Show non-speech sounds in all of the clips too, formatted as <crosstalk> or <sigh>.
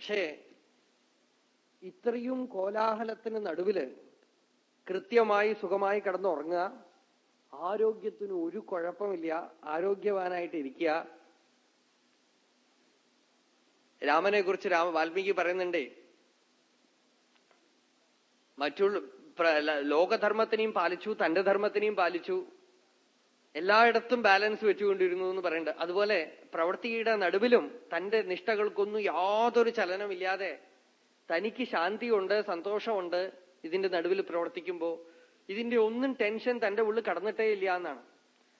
പക്ഷേ ഇത്രയും കോലാഹലത്തിന് നടുവിൽ കൃത്യമായി സുഖമായി കിടന്നുറങ്ങുക ആരോഗ്യത്തിന് ഒരു കുഴപ്പമില്ല ആരോഗ്യവാനായിട്ട് ഇരിക്കുക. രാമനെ കുറിച്ച് രാമ വാൽമീകി പറയുന്നുണ്ടേ മറ്റുള്ള ലോകധർമ്മത്തിനെയും പാലിച്ചു തന്റെ ധർമ്മത്തിനെയും പാലിച്ചു എല്ലായിടത്തും ബാലൻസ് വെച്ചുകൊണ്ടിരുന്നു എന്ന് പറയുന്നുണ്ട് അതുപോലെ പ്രവൃത്തിയുടെ നടുവിലും തന്റെ നിഷ്ഠകൾക്കൊന്നും യാതൊരു ചലനമില്ലാതെ തനിക്ക് ശാന്തിയുണ്ട് സന്തോഷമുണ്ട് ഇതിന്റെ നടുവിൽ പ്രവർത്തിക്കുമ്പോൾ ഇതിന്റെ ഒന്നും ടെൻഷൻ തന്റെ ഉള്ളിൽ കടന്നിട്ടേ ഇല്ല എന്നാണ്.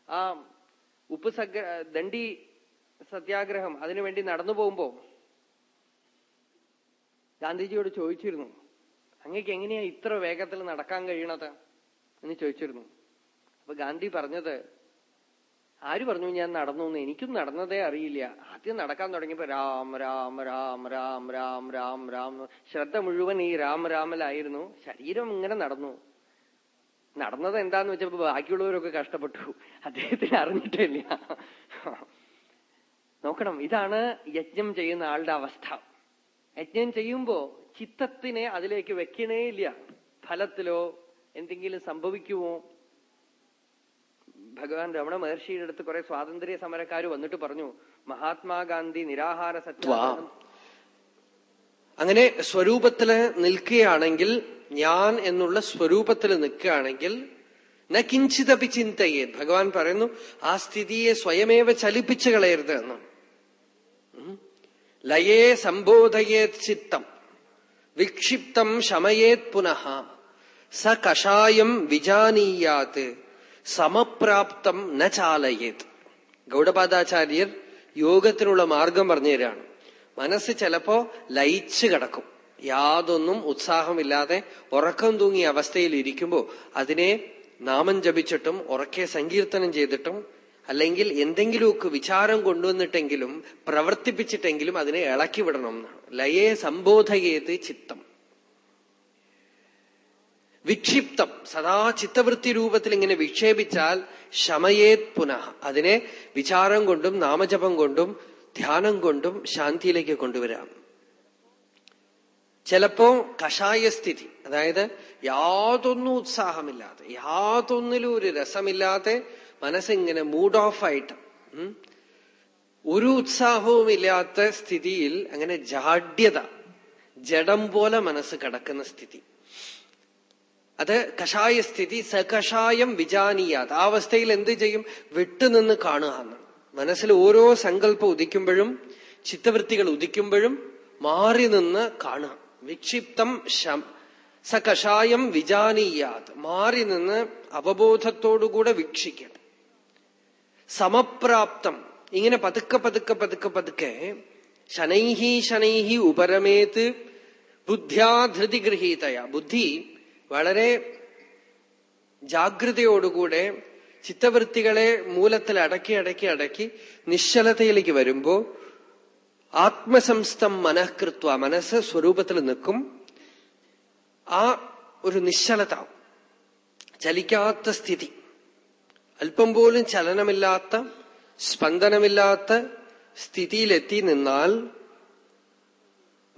ആ ഉപ്പ് ദണ്ഡി സത്യാഗ്രഹം അതിനുവേണ്ടി നടന്നു പോകുമ്പോ ഗാന്ധിജിയോട് ചോദിച്ചിരുന്നു അങ്ങക്ക് എങ്ങനെയാ ഇത്ര വേഗത്തിൽ നടക്കാൻ കഴിയണത്? എന്ന് ചോദിച്ചിരുന്നു. അപ്പൊ ഗാന്ധി പറഞ്ഞത് ആര് പറഞ്ഞു ഞാൻ നടന്നു എന്ന്? എനിക്കും നടന്നതേ അറിയില്ല. ആദ്യം നടക്കാൻ തുടങ്ങിയപ്പോ രാം രാം രാം രാം രാം രാം രാം. ശ്രദ്ധ മുഴുവൻ ഈ രാം രാമലായിരുന്നു. ശരീരം ഇങ്ങനെ നടന്നു. നടന്നത് എന്താന്ന് വെച്ചപ്പോ ബാക്കിയുള്ളവരൊക്കെ കഷ്ടപ്പെട്ടു. അദ്ദേഹത്തിന് അറിഞ്ഞിട്ടില്ല. നോക്കണം ഇതാണ് യജ്ഞം ചെയ്യുന്ന ആളുടെ അവസ്ഥ. യജ്ഞം ചെയ്യുമ്പോ ചിത്തത്തിനെ അതിലേക്ക് വെക്കണേ ഇല്ല ഫലത്തിലോ എന്തെങ്കിലും സംഭവിക്കുമോ ഭഗവാൻ രമണ മഹർഷിയുടെ അടുത്ത് കുറെ സ്വാതന്ത്ര്യ സമരക്കാർ വന്നിട്ട് പറഞ്ഞു മഹാത്മാഗാന്ധി നിരാഹാര സത്യ അങ്ങനെ സ്വരൂപത്തിൽ നിൽക്കുകയാണെങ്കിൽ ഞാൻ എന്നുള്ള സ്വരൂപത്തിൽ നിൽക്കുകയാണെങ്കിൽ ന കിഞ്ചിതപി ചിന്തയെ. ഭഗവാൻ പറയുന്നു ആ സ്ഥിതിയെ സ്വയമേവ ചലിപ്പിച്ചു കളയരുത് എന്ന്. ലയേ സംബോധയേത് ചിത്തം. വിക്ഷിപ്തം ശമയേത് പുനഃ. സ കഷായം വിജാനീയാത്. സമപ്രാപ്തം ന ചാലയേത്. ഗൗഡപാദാചാര്യർ യോഗത്തിനുള്ള മാർഗം പറഞ്ഞുതരാണ് മനസ്സ് ചിലപ്പോ ലയിച്ചു കിടക്കും. യാതൊന്നും ഉത്സാഹമില്ലാതെ ഉറക്കം തൂങ്ങിയ അവസ്ഥയിൽ ഇരിക്കുമ്പോൾ അതിനെ നാമം ജപിച്ചിട്ടും ഉറക്കെ സങ്കീർത്തനം ചെയ്തിട്ടും അല്ലെങ്കിൽ എന്തെങ്കിലുമൊക്കെ വിചാരം കൊണ്ടുവന്നിട്ടെങ്കിലും പ്രവർത്തിപ്പിച്ചിട്ടെങ്കിലും അതിനെ ഇളക്കി വിടണം ലയേ സംബോധയേത് ചിത്തം. വിക്ഷിപ്തം. സദാ ചിത്തവൃത്തി രൂപത്തിൽ ഇങ്ങനെ വിക്ഷേപിച്ചാൽ ശമയേത് പുനഃ. അതിനെ വിചാരം കൊണ്ടും നാമജപം കൊണ്ടും ധ്യാനം കൊണ്ടും ശാന്തിയിലേക്ക് കൊണ്ടുവരാം. ചിലപ്പോ കഷായ സ്ഥിതി അതായത് യാതൊന്നും ഉത്സാഹമില്ലാതെ യാതൊന്നിലും ഒരു രസമില്ലാതെ മനസ്സിങ്ങനെ മൂഡ് ഓഫ് ആയിട്ട് ഒരു ഉത്സാഹവും ഇല്ലാത്ത സ്ഥിതിയിൽ അങ്ങനെ ജാഡ്യത ജഡം പോലെ മനസ്സ് കിടക്കുന്ന സ്ഥിതി. അത് കഷായ സ്ഥിതി സകഷായം വിജാനീയാത്. ആ അവസ്ഥയിൽ എന്ത് ചെയ്യും? വിട്ടുനിന്ന് കാണുക എന്നാണ് മനസ്സിൽ ഓരോ സങ്കല്പം ഉദിക്കുമ്പോഴും ചിത്തവൃത്തികൾ ഉദിക്കുമ്പോഴും മാറി നിന്ന് കാണുക. വിക്ഷിപ്തം സകഷായം വിജാനീയാത്. മാറി നിന്ന് അവബോധത്തോടുകൂടെ വീക്ഷിക്കണം സമപ്രാപ്തം. ഇങ്ങനെ പതുക്കെ പതുക്കെ പതുക്കെ പതുക്കെ ശനൈഹി ശനൈഹി ഉപരമേത് ബുദ്ധ്യാധൃതി ഗൃഹീതയ. ബുദ്ധി വളരെ ജാഗ്രതയോടുകൂടെ ചിത്തവൃത്തികളെ മൂലത്തിൽ അടക്കി അടക്കി അടക്കി നിശ്ചലതയിലേക്ക് വരുമ്പോ ആത്മസംസ്ഥം മനഃകൃത്വ മനസ്സ് സ്വരൂപത്തിൽ നിൽക്കും. ആ ഒരു നിശ്ചലത ചലിക്കാത്ത സ്ഥിതി അല്പം പോലും ചലനമില്ലാത്ത സ്പന്ദനമില്ലാത്ത സ്ഥിതിയിലെത്തി നിന്നാൽ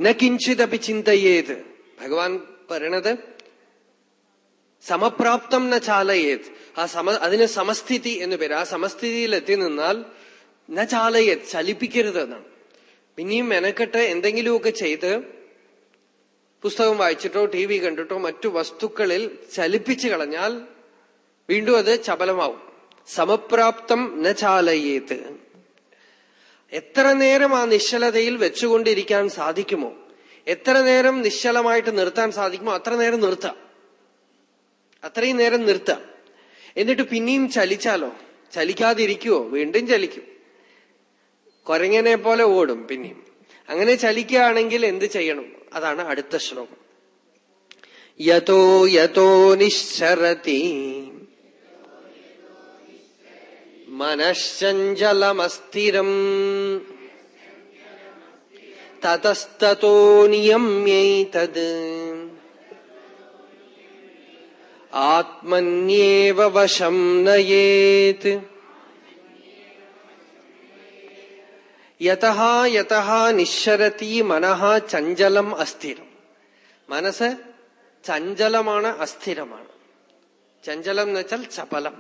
ന കിഞ്ചിതപി ചിന്തയേത്. ഭഗവാൻ പറയണത് സമപ്രാപ്തം ന ചാലയേത്. ആ സമ അതിന് സമസ്ഥിതി എന്ന് പേര്. ആ സമസ്ഥിതിയിൽ എത്തി നിന്നാൽ ന ചാലയേത് ചലിപ്പിക്കരുത് എന്നാണ്. പിന്നെയും മെനക്കെട്ട് എന്തെങ്കിലുമൊക്കെ ചെയ്ത് പുസ്തകം വായിച്ചിട്ടോ ടി വി കണ്ടിട്ടോ മറ്റു വസ്തുക്കളിൽ ചലിപ്പിച്ചു കളഞ്ഞാൽ വീണ്ടും അത് ചപലമാവും. സമപ്രാപ്തം ന ചാലയേത്. എത്ര നേരം ആ നിശ്ചലതയിൽ വെച്ചുകൊണ്ടിരിക്കാൻ സാധിക്കുമോ? എത്ര നേരം നിശ്ചലമായിട്ട് നിർത്താൻ സാധിക്കുമോ? അത്ര നേരം നിർത്താം. അത്രയും നേരം നിർത്താം. എന്നിട്ട് പിന്നെയും ചലിച്ചാലോ? ചലിക്കാതിരിക്കുവോ? വീണ്ടും ചലിക്കും. കൊരങ്ങനെ പോലെ ഓടും പിന്നെയും. അങ്ങനെ ചലിക്കുകയാണെങ്കിൽ എന്ത് ചെയ്യണം? അതാണ് അടുത്ത ശ്ലോകം. യതോ യതോ നിശ്ചരതി. മനശ്ചഞ്ചലമസ്ഥിരം തതസ്തോ നിയമ്യൈതത്. ആത്മന്യേവ വശം നയേത്. യഥ യഥ നിശ്ശരത്തി മനഃ ചഞ്ചലം അസ്ഥിരം. മനസ്സ് ചഞ്ചലമാണ് അസ്ഥിരമാണ്. ചഞ്ചലം എന്ന് വെച്ചാൽ ചപലം.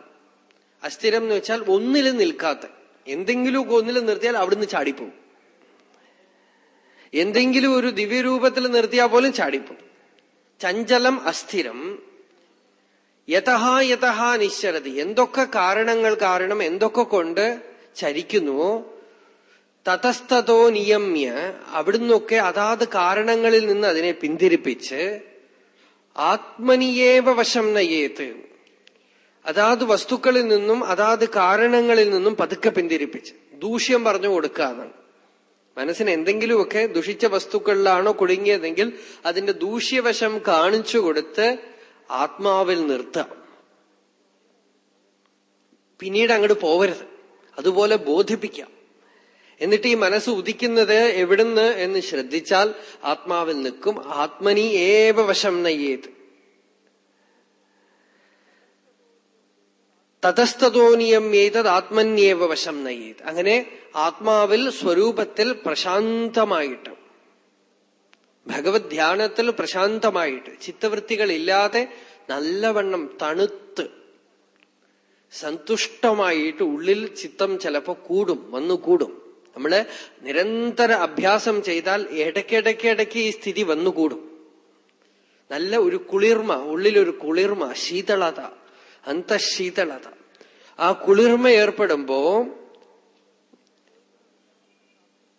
അസ്ഥിരം എന്ന് വെച്ചാൽ ഒന്നിലും നിൽക്കാത്ത. എന്തെങ്കിലുമൊക്കെ ഒന്നിലും നിർത്തിയാൽ അവിടുന്ന് ചാടിപ്പോവും. എന്തെങ്കിലും ഒരു ദിവ്യരൂപത്തിൽ നിർത്തിയാൽ പോലും ചാടിപ്പോവും. ചഞ്ചലം അസ്ഥിരം. യഥഹാ യഥഹാ നിശ്ചരതി. എന്തൊക്കെ കാരണങ്ങൾ കാരണം എന്തൊക്കെ കൊണ്ട് ചരിക്കുന്നുവോ? തതസ്തോ നിയമ്യ. അവിടുന്നൊക്കെ അതാത് കാരണങ്ങളിൽ നിന്ന് അതിനെ പിന്തിരിപ്പിച്ച് ആത്മനിയേവ വശം നയേത്ത് അതാത് വസ്തുക്കളിൽ നിന്നും അതാത് കാരണങ്ങളിൽ നിന്നും പതുക്കെ പിന്തിരിപ്പിച്ച്. ദൂഷ്യം പറഞ്ഞു കൊടുക്കാതാണ് മനസ്സിന് എന്തെങ്കിലുമൊക്കെ ദുഷിച്ച വസ്തുക്കളിലാണോ കുടുങ്ങിയതെങ്കിൽ അതിന്റെ ദൂഷ്യവശം കാണിച്ചു കൊടുത്ത് ആത്മാവിൽ നിർത്താം. പിന്നീട് അങ്ങോട്ട് പോവരുത്. അതുപോലെ ബോധിപ്പിക്കാം. എന്നിട്ട് ഈ മനസ്സ് ഉദിക്കുന്നത് എവിടുന്ന് എന്ന് ശ്രദ്ധിച്ചാൽ ആത്മാവിൽ നിൽക്കും. ആത്മനി ഏവ വശം നയ്യേത്. തതസ്തോനിയം ഏതത് ആത്മന്യേവ വശം നയ്യേത്. അങ്ങനെ ആത്മാവിൽ സ്വരൂപത്തിൽ പ്രശാന്തമായിട്ട് ഭഗവത് ധ്യാനത്തിൽ പ്രശാന്തമായിട്ട് ചിത്തവൃത്തികളില്ലാതെ നല്ലവണ്ണം തണുത്ത് സന്തുഷ്ടമായിട്ട് ഉള്ളിൽ ചിത്തം ചിലപ്പോ കൂടും വന്നു കൂടും. നമ്മൾ നിരന്തര അഭ്യാസം ചെയ്താൽ ഇടയ്ക്കിടയ്ക്കിടയ്ക്ക് ഈ സ്ഥിതി വന്നുകൂടും നല്ല ഒരു കുളിർമ ഉള്ളിലൊരു കുളിർമ ശീതളത അന്തശീതളത. ആ കുളിർമ ഏർപ്പെടുമ്പോ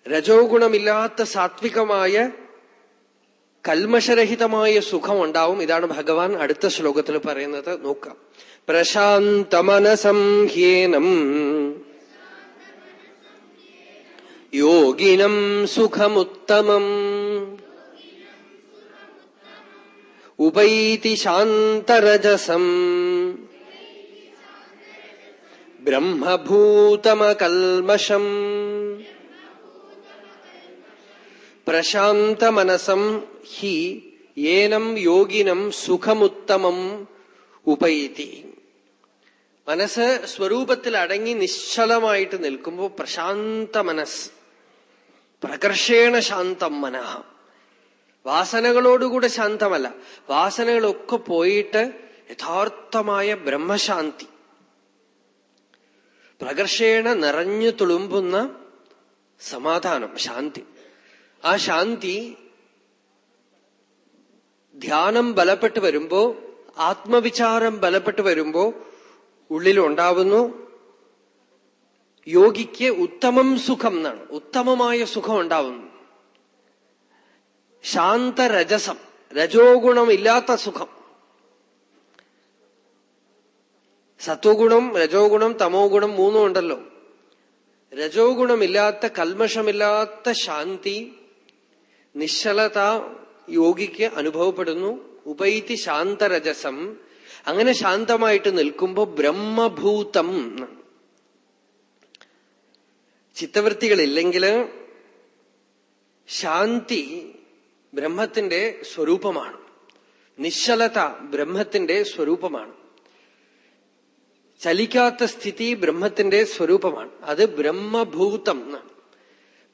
രജോ ഗുണമില്ലാത്ത സാത്വികമായ കൽമശരഹിതമായ സുഖം ഉണ്ടാവും ഇതാണ് ഭഗവാൻ അടുത്ത ശ്ലോകത്തിൽ പറയുന്നത്. നോക്കാം. പ്രശാന്തമനസം ഹ്യേനം യോഗിനം സുഖമുത്തമം ഉപൈതി ശാന്തരജസം ബ്രഹ്മഭൂതമകൽമഷം പ്രശാന്തമനസം ഹി ഏനം യോഗിനം സുഖമുത്തമം ഉപയതി മനസ്സ് സ്വരൂപത്തിൽ അടങ്ങി നിശ്ചലമായിട്ട് നിൽക്കുമ്പോൾ പ്രശാന്ത മനസ്സ് പ്രകർഷേണ ശാന്തം മനഃ. വാസനകളോടുകൂടെ ശാന്തമല്ല വാസനകളൊക്കെ പോയിട്ട് യഥാർത്ഥമായ ബ്രഹ്മശാന്തി. പ്രകർഷേണ നിറഞ്ഞു തുളുമ്പുന്ന സമാധാനം ശാന്തി. ആ ശാന്തി ധ്യാനം ബലപ്പെട്ട് വരുമ്പോ ആത്മവിചാരം ബലപ്പെട്ട് വരുമ്പോ ഉള്ളിലുണ്ടാവുന്നു. യോഗിക്ക് ഉത്തമം സുഖം എന്നാണ്. ഉത്തമമായ സുഖം ഉണ്ടാവുന്നു. ശാന്തരജസം രജോഗുണം ഇല്ലാത്ത സുഖം. സത്വഗുണം രജോഗുണം തമോ ഗുണം മൂന്നും ഉണ്ടല്ലോ. രജോ ഗുണമില്ലാത്ത കൽമഷമില്ലാത്ത ശാന്തി നിശ്ചലത യോഗിക്ക് അനുഭവപ്പെടുന്നു. ഉപൈതി ശാന്തരജസം. അങ്ങനെ ശാന്തമായിട്ട് നിൽക്കുമ്പോ ബ്രഹ്മഭൂതം. ചിത്തവൃത്തികളില്ലെങ്കിൽ ശാന്തി ബ്രഹ്മത്തിന്റെ സ്വരൂപമാണ്. നിശ്ചലത ബ്രഹ്മത്തിന്റെ സ്വരൂപമാണ്. ചലിക്കാത്ത സ്ഥിതി ബ്രഹ്മത്തിന്റെ സ്വരൂപമാണ്. അത് ബ്രഹ്മഭൂതം എന്നാണ്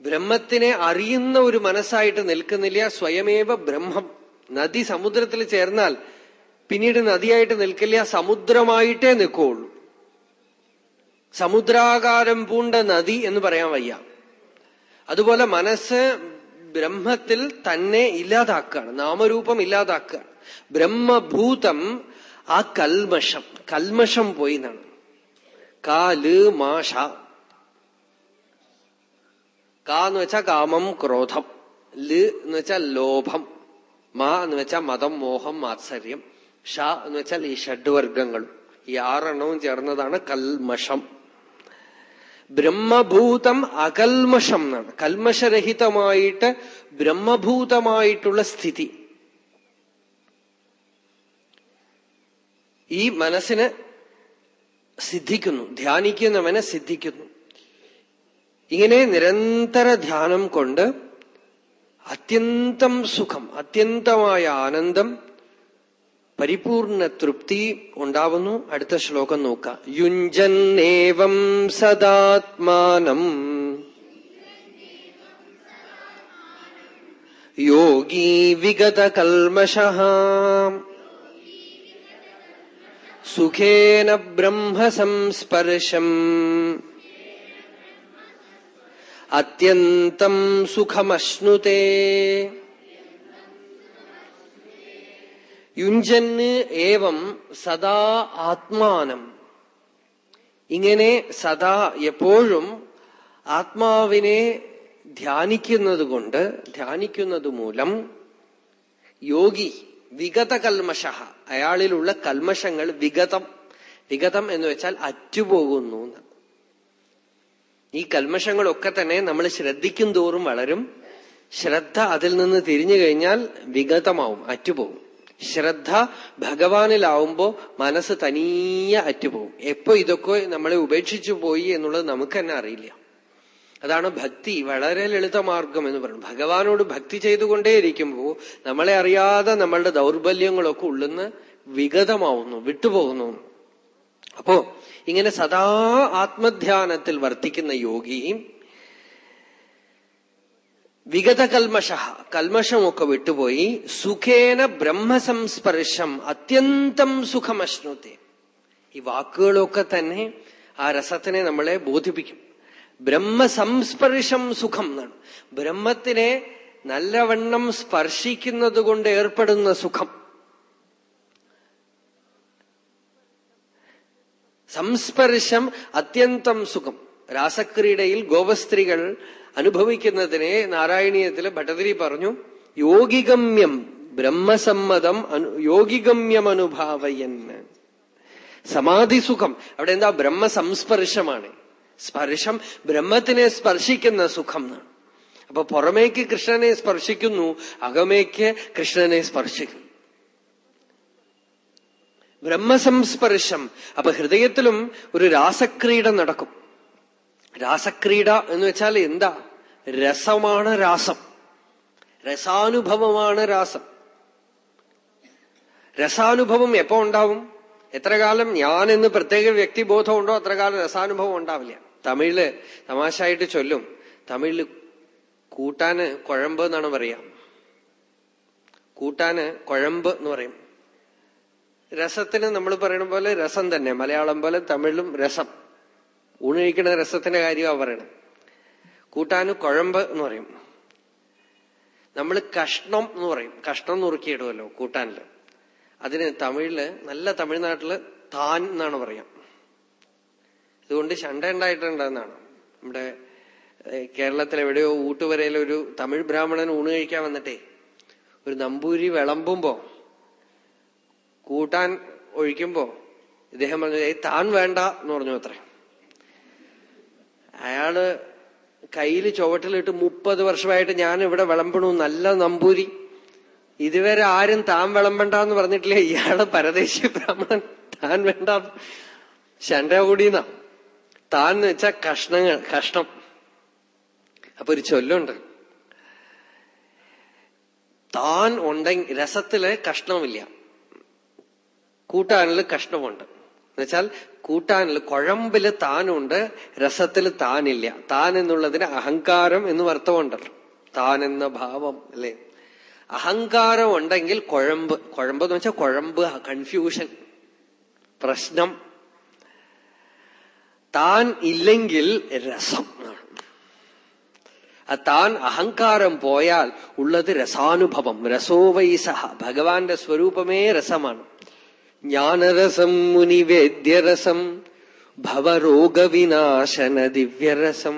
ബ്രഹ്മത്തിനെ അറിയുന്ന ഒരു മനസ്സായിട്ട് നിൽക്കുന്നില്ല. സ്വയമേവ ബ്രഹ്മം. നദി സമുദ്രത്തിൽ ചേർന്നാൽ പിന്നീട് നദിയായിട്ട് നിൽക്കില്ല. സമുദ്രമായിട്ടേ നിൽക്കുള്ളൂ. സമുദ്രാകാരം പൂണ്ട നദി എന്ന് പറയാൻ വയ്യ. അതുപോലെ മനസ്സ് ബ്രഹ്മത്തിൽ തന്നെ ഇല്ലാതാക്കുകയാണ്. നാമരൂപം ഇല്ലാതാക്കുകയാണ്. ബ്രഹ്മഭൂതം ആ കൽമഷം. കൽമഷം പോയി എന്നാണ്. കാൽ മാഷ. കാ എന്ന് വെച്ചാൽ കാമം ക്രോധം ൽ എന്ന് വെച്ചാൽ ലോഭം മാ എന്ന് വെച്ചാൽ മതം മോഹം മാത്സര്യം ഷ എന്ന് വെച്ചാൽ ഈ ഷഡ്വർഗങ്ങൾ ഈ ആറെണ്ണവും ചേർന്നതാണ് കൽമഷം. ബ്രഹ്മഭൂതം അകൽമഷം എന്നാണ്. കൽമശരഹിതമായിട്ട് ബ്രഹ്മഭൂതമായിട്ടുള്ള സ്ഥിതി. ഈ മനസ്സിന് സിദ്ധിക്കുന്നു ധ്യാനിക്കുന്നവനെ സിദ്ധിക്കുന്നു. ഇങ്ങനെ നിരന്തര ധ്യാനം കൊണ്ട് അത്യന്തം സുഖം അത്യന്തമായ ആനന്ദം പരിപൂർണ തൃപ്തി ഉണ്ടാവുന്നു. അടുത്ത ശ്ലോകം നോക്കാം. യുഞ്ജന്നേവം സദാത്മാനം. യോഗീ വിഗതകൽമഷः. സുഖേന ബ്രഹ്മസംസ്പർശം അത്യന്തം സുഖമശ്നുതേ യുഞ്ചന് ഏവം സദാ ആത്മാനം ഇങ്ങനെ സദാ എപ്പോഴും ആത്മാവിനെ ധ്യാനിക്കുന്നത് കൊണ്ട് ധ്യാനിക്കുന്നത് മൂലം യോഗി വിഗത കൽമഷ അയാളിലുള്ള കൽമഷങ്ങൾ വിഗതം വിഗതം എന്ന് വെച്ചാൽ അറ്റുപോകുന്നു എന്ന്. ഈ കൽമഷങ്ങളൊക്കെ തന്നെ നമ്മൾ ശ്രദ്ധിക്കും തോറും വളരും. ശ്രദ്ധ അതിൽ നിന്ന് തിരിഞ്ഞു കഴിഞ്ഞാൽ വിഗതമാവും അറ്റുപോകും. ശ്രദ്ധ ഭഗവാനിലാവുമ്പോ മനസ്സ് തനിയെ അറ്റുപോകും. എപ്പോ ഇതൊക്കെ നമ്മളെ ഉപേക്ഷിച്ചു പോയി എന്നുള്ളത് നമുക്ക് തന്നെ അറിയില്ല. അതാണ് ഭക്തി വളരെ ലളിതമാർഗം എന്ന് പറയുന്നത്. ഭഗവാനോട് ഭക്തി ചെയ്തുകൊണ്ടേയിരിക്കുമ്പോ നമ്മളെ അറിയാതെ നമ്മളുടെ ദൗർബല്യങ്ങളൊക്കെ ഉള്ളുന്ന് വിഗതമാവുന്നു വിട്ടുപോകുന്നു. അപ്പോ ഇങ്ങനെ സദാ ആത്മധ്യാനത്തിൽ വർത്തിക്കുന്ന യോഗി വിഗത കൽമഷ കൽമഷമൊക്കെ വിട്ടുപോയി സുഖേന ബ്രഹ്മസംസ്പർശം അത്യന്തം സുഖമശ്നുത്തെ ഈ വാക്കുകളൊക്കെ തന്നെ ആ രസത്തിനെ നമ്മളെ ബോധിപ്പിക്കും. ബ്രഹ്മസംസ്പർശം സുഖം എന്നാണ്. ബ്രഹ്മത്തിനെ നല്ലവണ്ണം സ്പർശിക്കുന്നത് കൊണ്ട് ഏർപ്പെടുന്ന സുഖം. സംസ്പർശം അത്യന്തം സുഖം. രാസക്രീഡയിൽ ഗോപസ്ത്രീകൾ അനുഭവിക്കുന്നതിനെ നാരായണീയത്തിൽ ഭട്ടതിരി പറഞ്ഞു യോഗിഗമ്യം ബ്രഹ്മസമ്മതം യോഗിഗമ്യം അനുഭാവയൻ. സമാധി സുഖം. അവിടെ എന്താ? ബ്രഹ്മസംസ്പർശമാണ്. സ്പർശം ബ്രഹ്മത്തിനെ സ്പർശിക്കുന്ന സുഖം അപ്പൊ പുറമേക്ക് കൃഷ്ണനെ സ്പർശിക്കുന്നു അകമേക്ക് കൃഷ്ണനെ സ്പർശിക്കുന്നു. ബ്രഹ്മസംസ്പർശം. അപ്പൊ ഹൃദയത്തിലും ഒരു രാസക്രീഡ നടക്കും. രാസക്രീഡ എന്ന് വെച്ചാൽ എന്താ? രസമാണ് രാസം. രസാനുഭവമാണ് രാസം. രസാനുഭവം എപ്പോ ഉണ്ടാവും? എത്ര കാലം? ഞാൻ എന്ന് പ്രത്യേക വ്യക്തിബോധം ഉണ്ടോ അത്ര കാലം രസാനുഭവം ഉണ്ടാവില്ല. തമിഴിൽ തമാശായിട്ട് ചൊല്ലും. തമിഴിൽ കൂട്ടാന് കുഴമ്പ് എന്നാണ് പറയാ. കൂട്ടാന് കുഴമ്പ് എന്ന് പറയും. രസത്തിന് നമ്മൾ പറയണ പോലെ രസം തന്നെ. മലയാളം പോലെ തമിഴിലും രസം. ഊണഴിക്കുന്ന രസത്തിന്റെ കാര്യമാണ് പറയണത്. കൂട്ടാനും കുഴമ്പ് എന്ന് പറയും. നമ്മൾ കഷ്ണം എന്ന് പറയും. കഷ്ണം നുറുക്കിയിടുമല്ലോ കൂട്ടാനിൽ. അതിന് തമിഴിൽ നല്ല തമിഴ്നാട്ടിൽ താൻ എന്നാണ് പറയാം. ഇതുകൊണ്ട് ശണ്ട ഉണ്ടായിട്ടുണ്ടെന്നാണ്. നമ്മുടെ കേരളത്തിൽ എവിടെയോ ഊട്ടുവരയിലൊരു തമിഴ് ബ്രാഹ്മണൻ ഊണ് കഴിക്കാൻ വന്നിട്ടേ. ഒരു നമ്പൂരി വിളമ്പുമ്പോ കൂട്ടാൻ ഒഴിക്കുമ്പോ ഇദ്ദേഹം പറഞ്ഞു താൻ വേണ്ട എന്ന് പറഞ്ഞു അത്രേ. അയാൾ കയ്യിൽ ചുവട്ടിലിട്ട് മുപ്പത് വർഷമായിട്ട് ഞാൻ ഇവിടെ വിളമ്പണു നല്ല നമ്പൂരി. ഇതുവരെ ആരും താൻ വിളമ്പണ്ട എന്ന് പറഞ്ഞിട്ടില്ല ഇയാൾ പരദേശി ബ്രാഹ്മണൻ താൻ വേണ്ട. ശണ്ട കൂടിയെന്നാ താൻ എന്ന് വെച്ചാ കഷ്ണങ്ങൾ കഷ്ണം. അപ്പൊ ഒരു ചൊല്ലുണ്ട്. താൻ ഉണ്ടെങ്കിൽ രസത്തിൽ കഷ്ണമില്ല കൂട്ടാനിൽ കഷ്ണമുണ്ട്. എന്നുവെച്ചാൽ കൂട്ടാനിൽ കുഴമ്പിൽ താനുണ്ട് രസത്തിൽ താനില്ല. താൻ എന്നുള്ളതിന് അഹങ്കാരം എന്ന് അർത്ഥമുണ്ടല്ലോ താൻ എന്ന ഭാവം അല്ലേ? അഹങ്കാരം ഉണ്ടെങ്കിൽ കുഴമ്പ്. കുഴമ്പ് എന്ന് വെച്ചാൽ കുഴമ്പ് കൺഫ്യൂഷൻ പ്രശ്നം. താൻ ഇല്ലെങ്കിൽ രസം. താൻ അഹങ്കാരം പോയാൽ ഉള്ളത് രസാനുഭവം. രസോവൈസഹ ഭഗവാന്റെ സ്വരൂപമേ രസമാണ്. ജ്ഞാനരസം മുനിവേദ്യരസം ഭവരോഗവിനാശന ദിവ്യരസം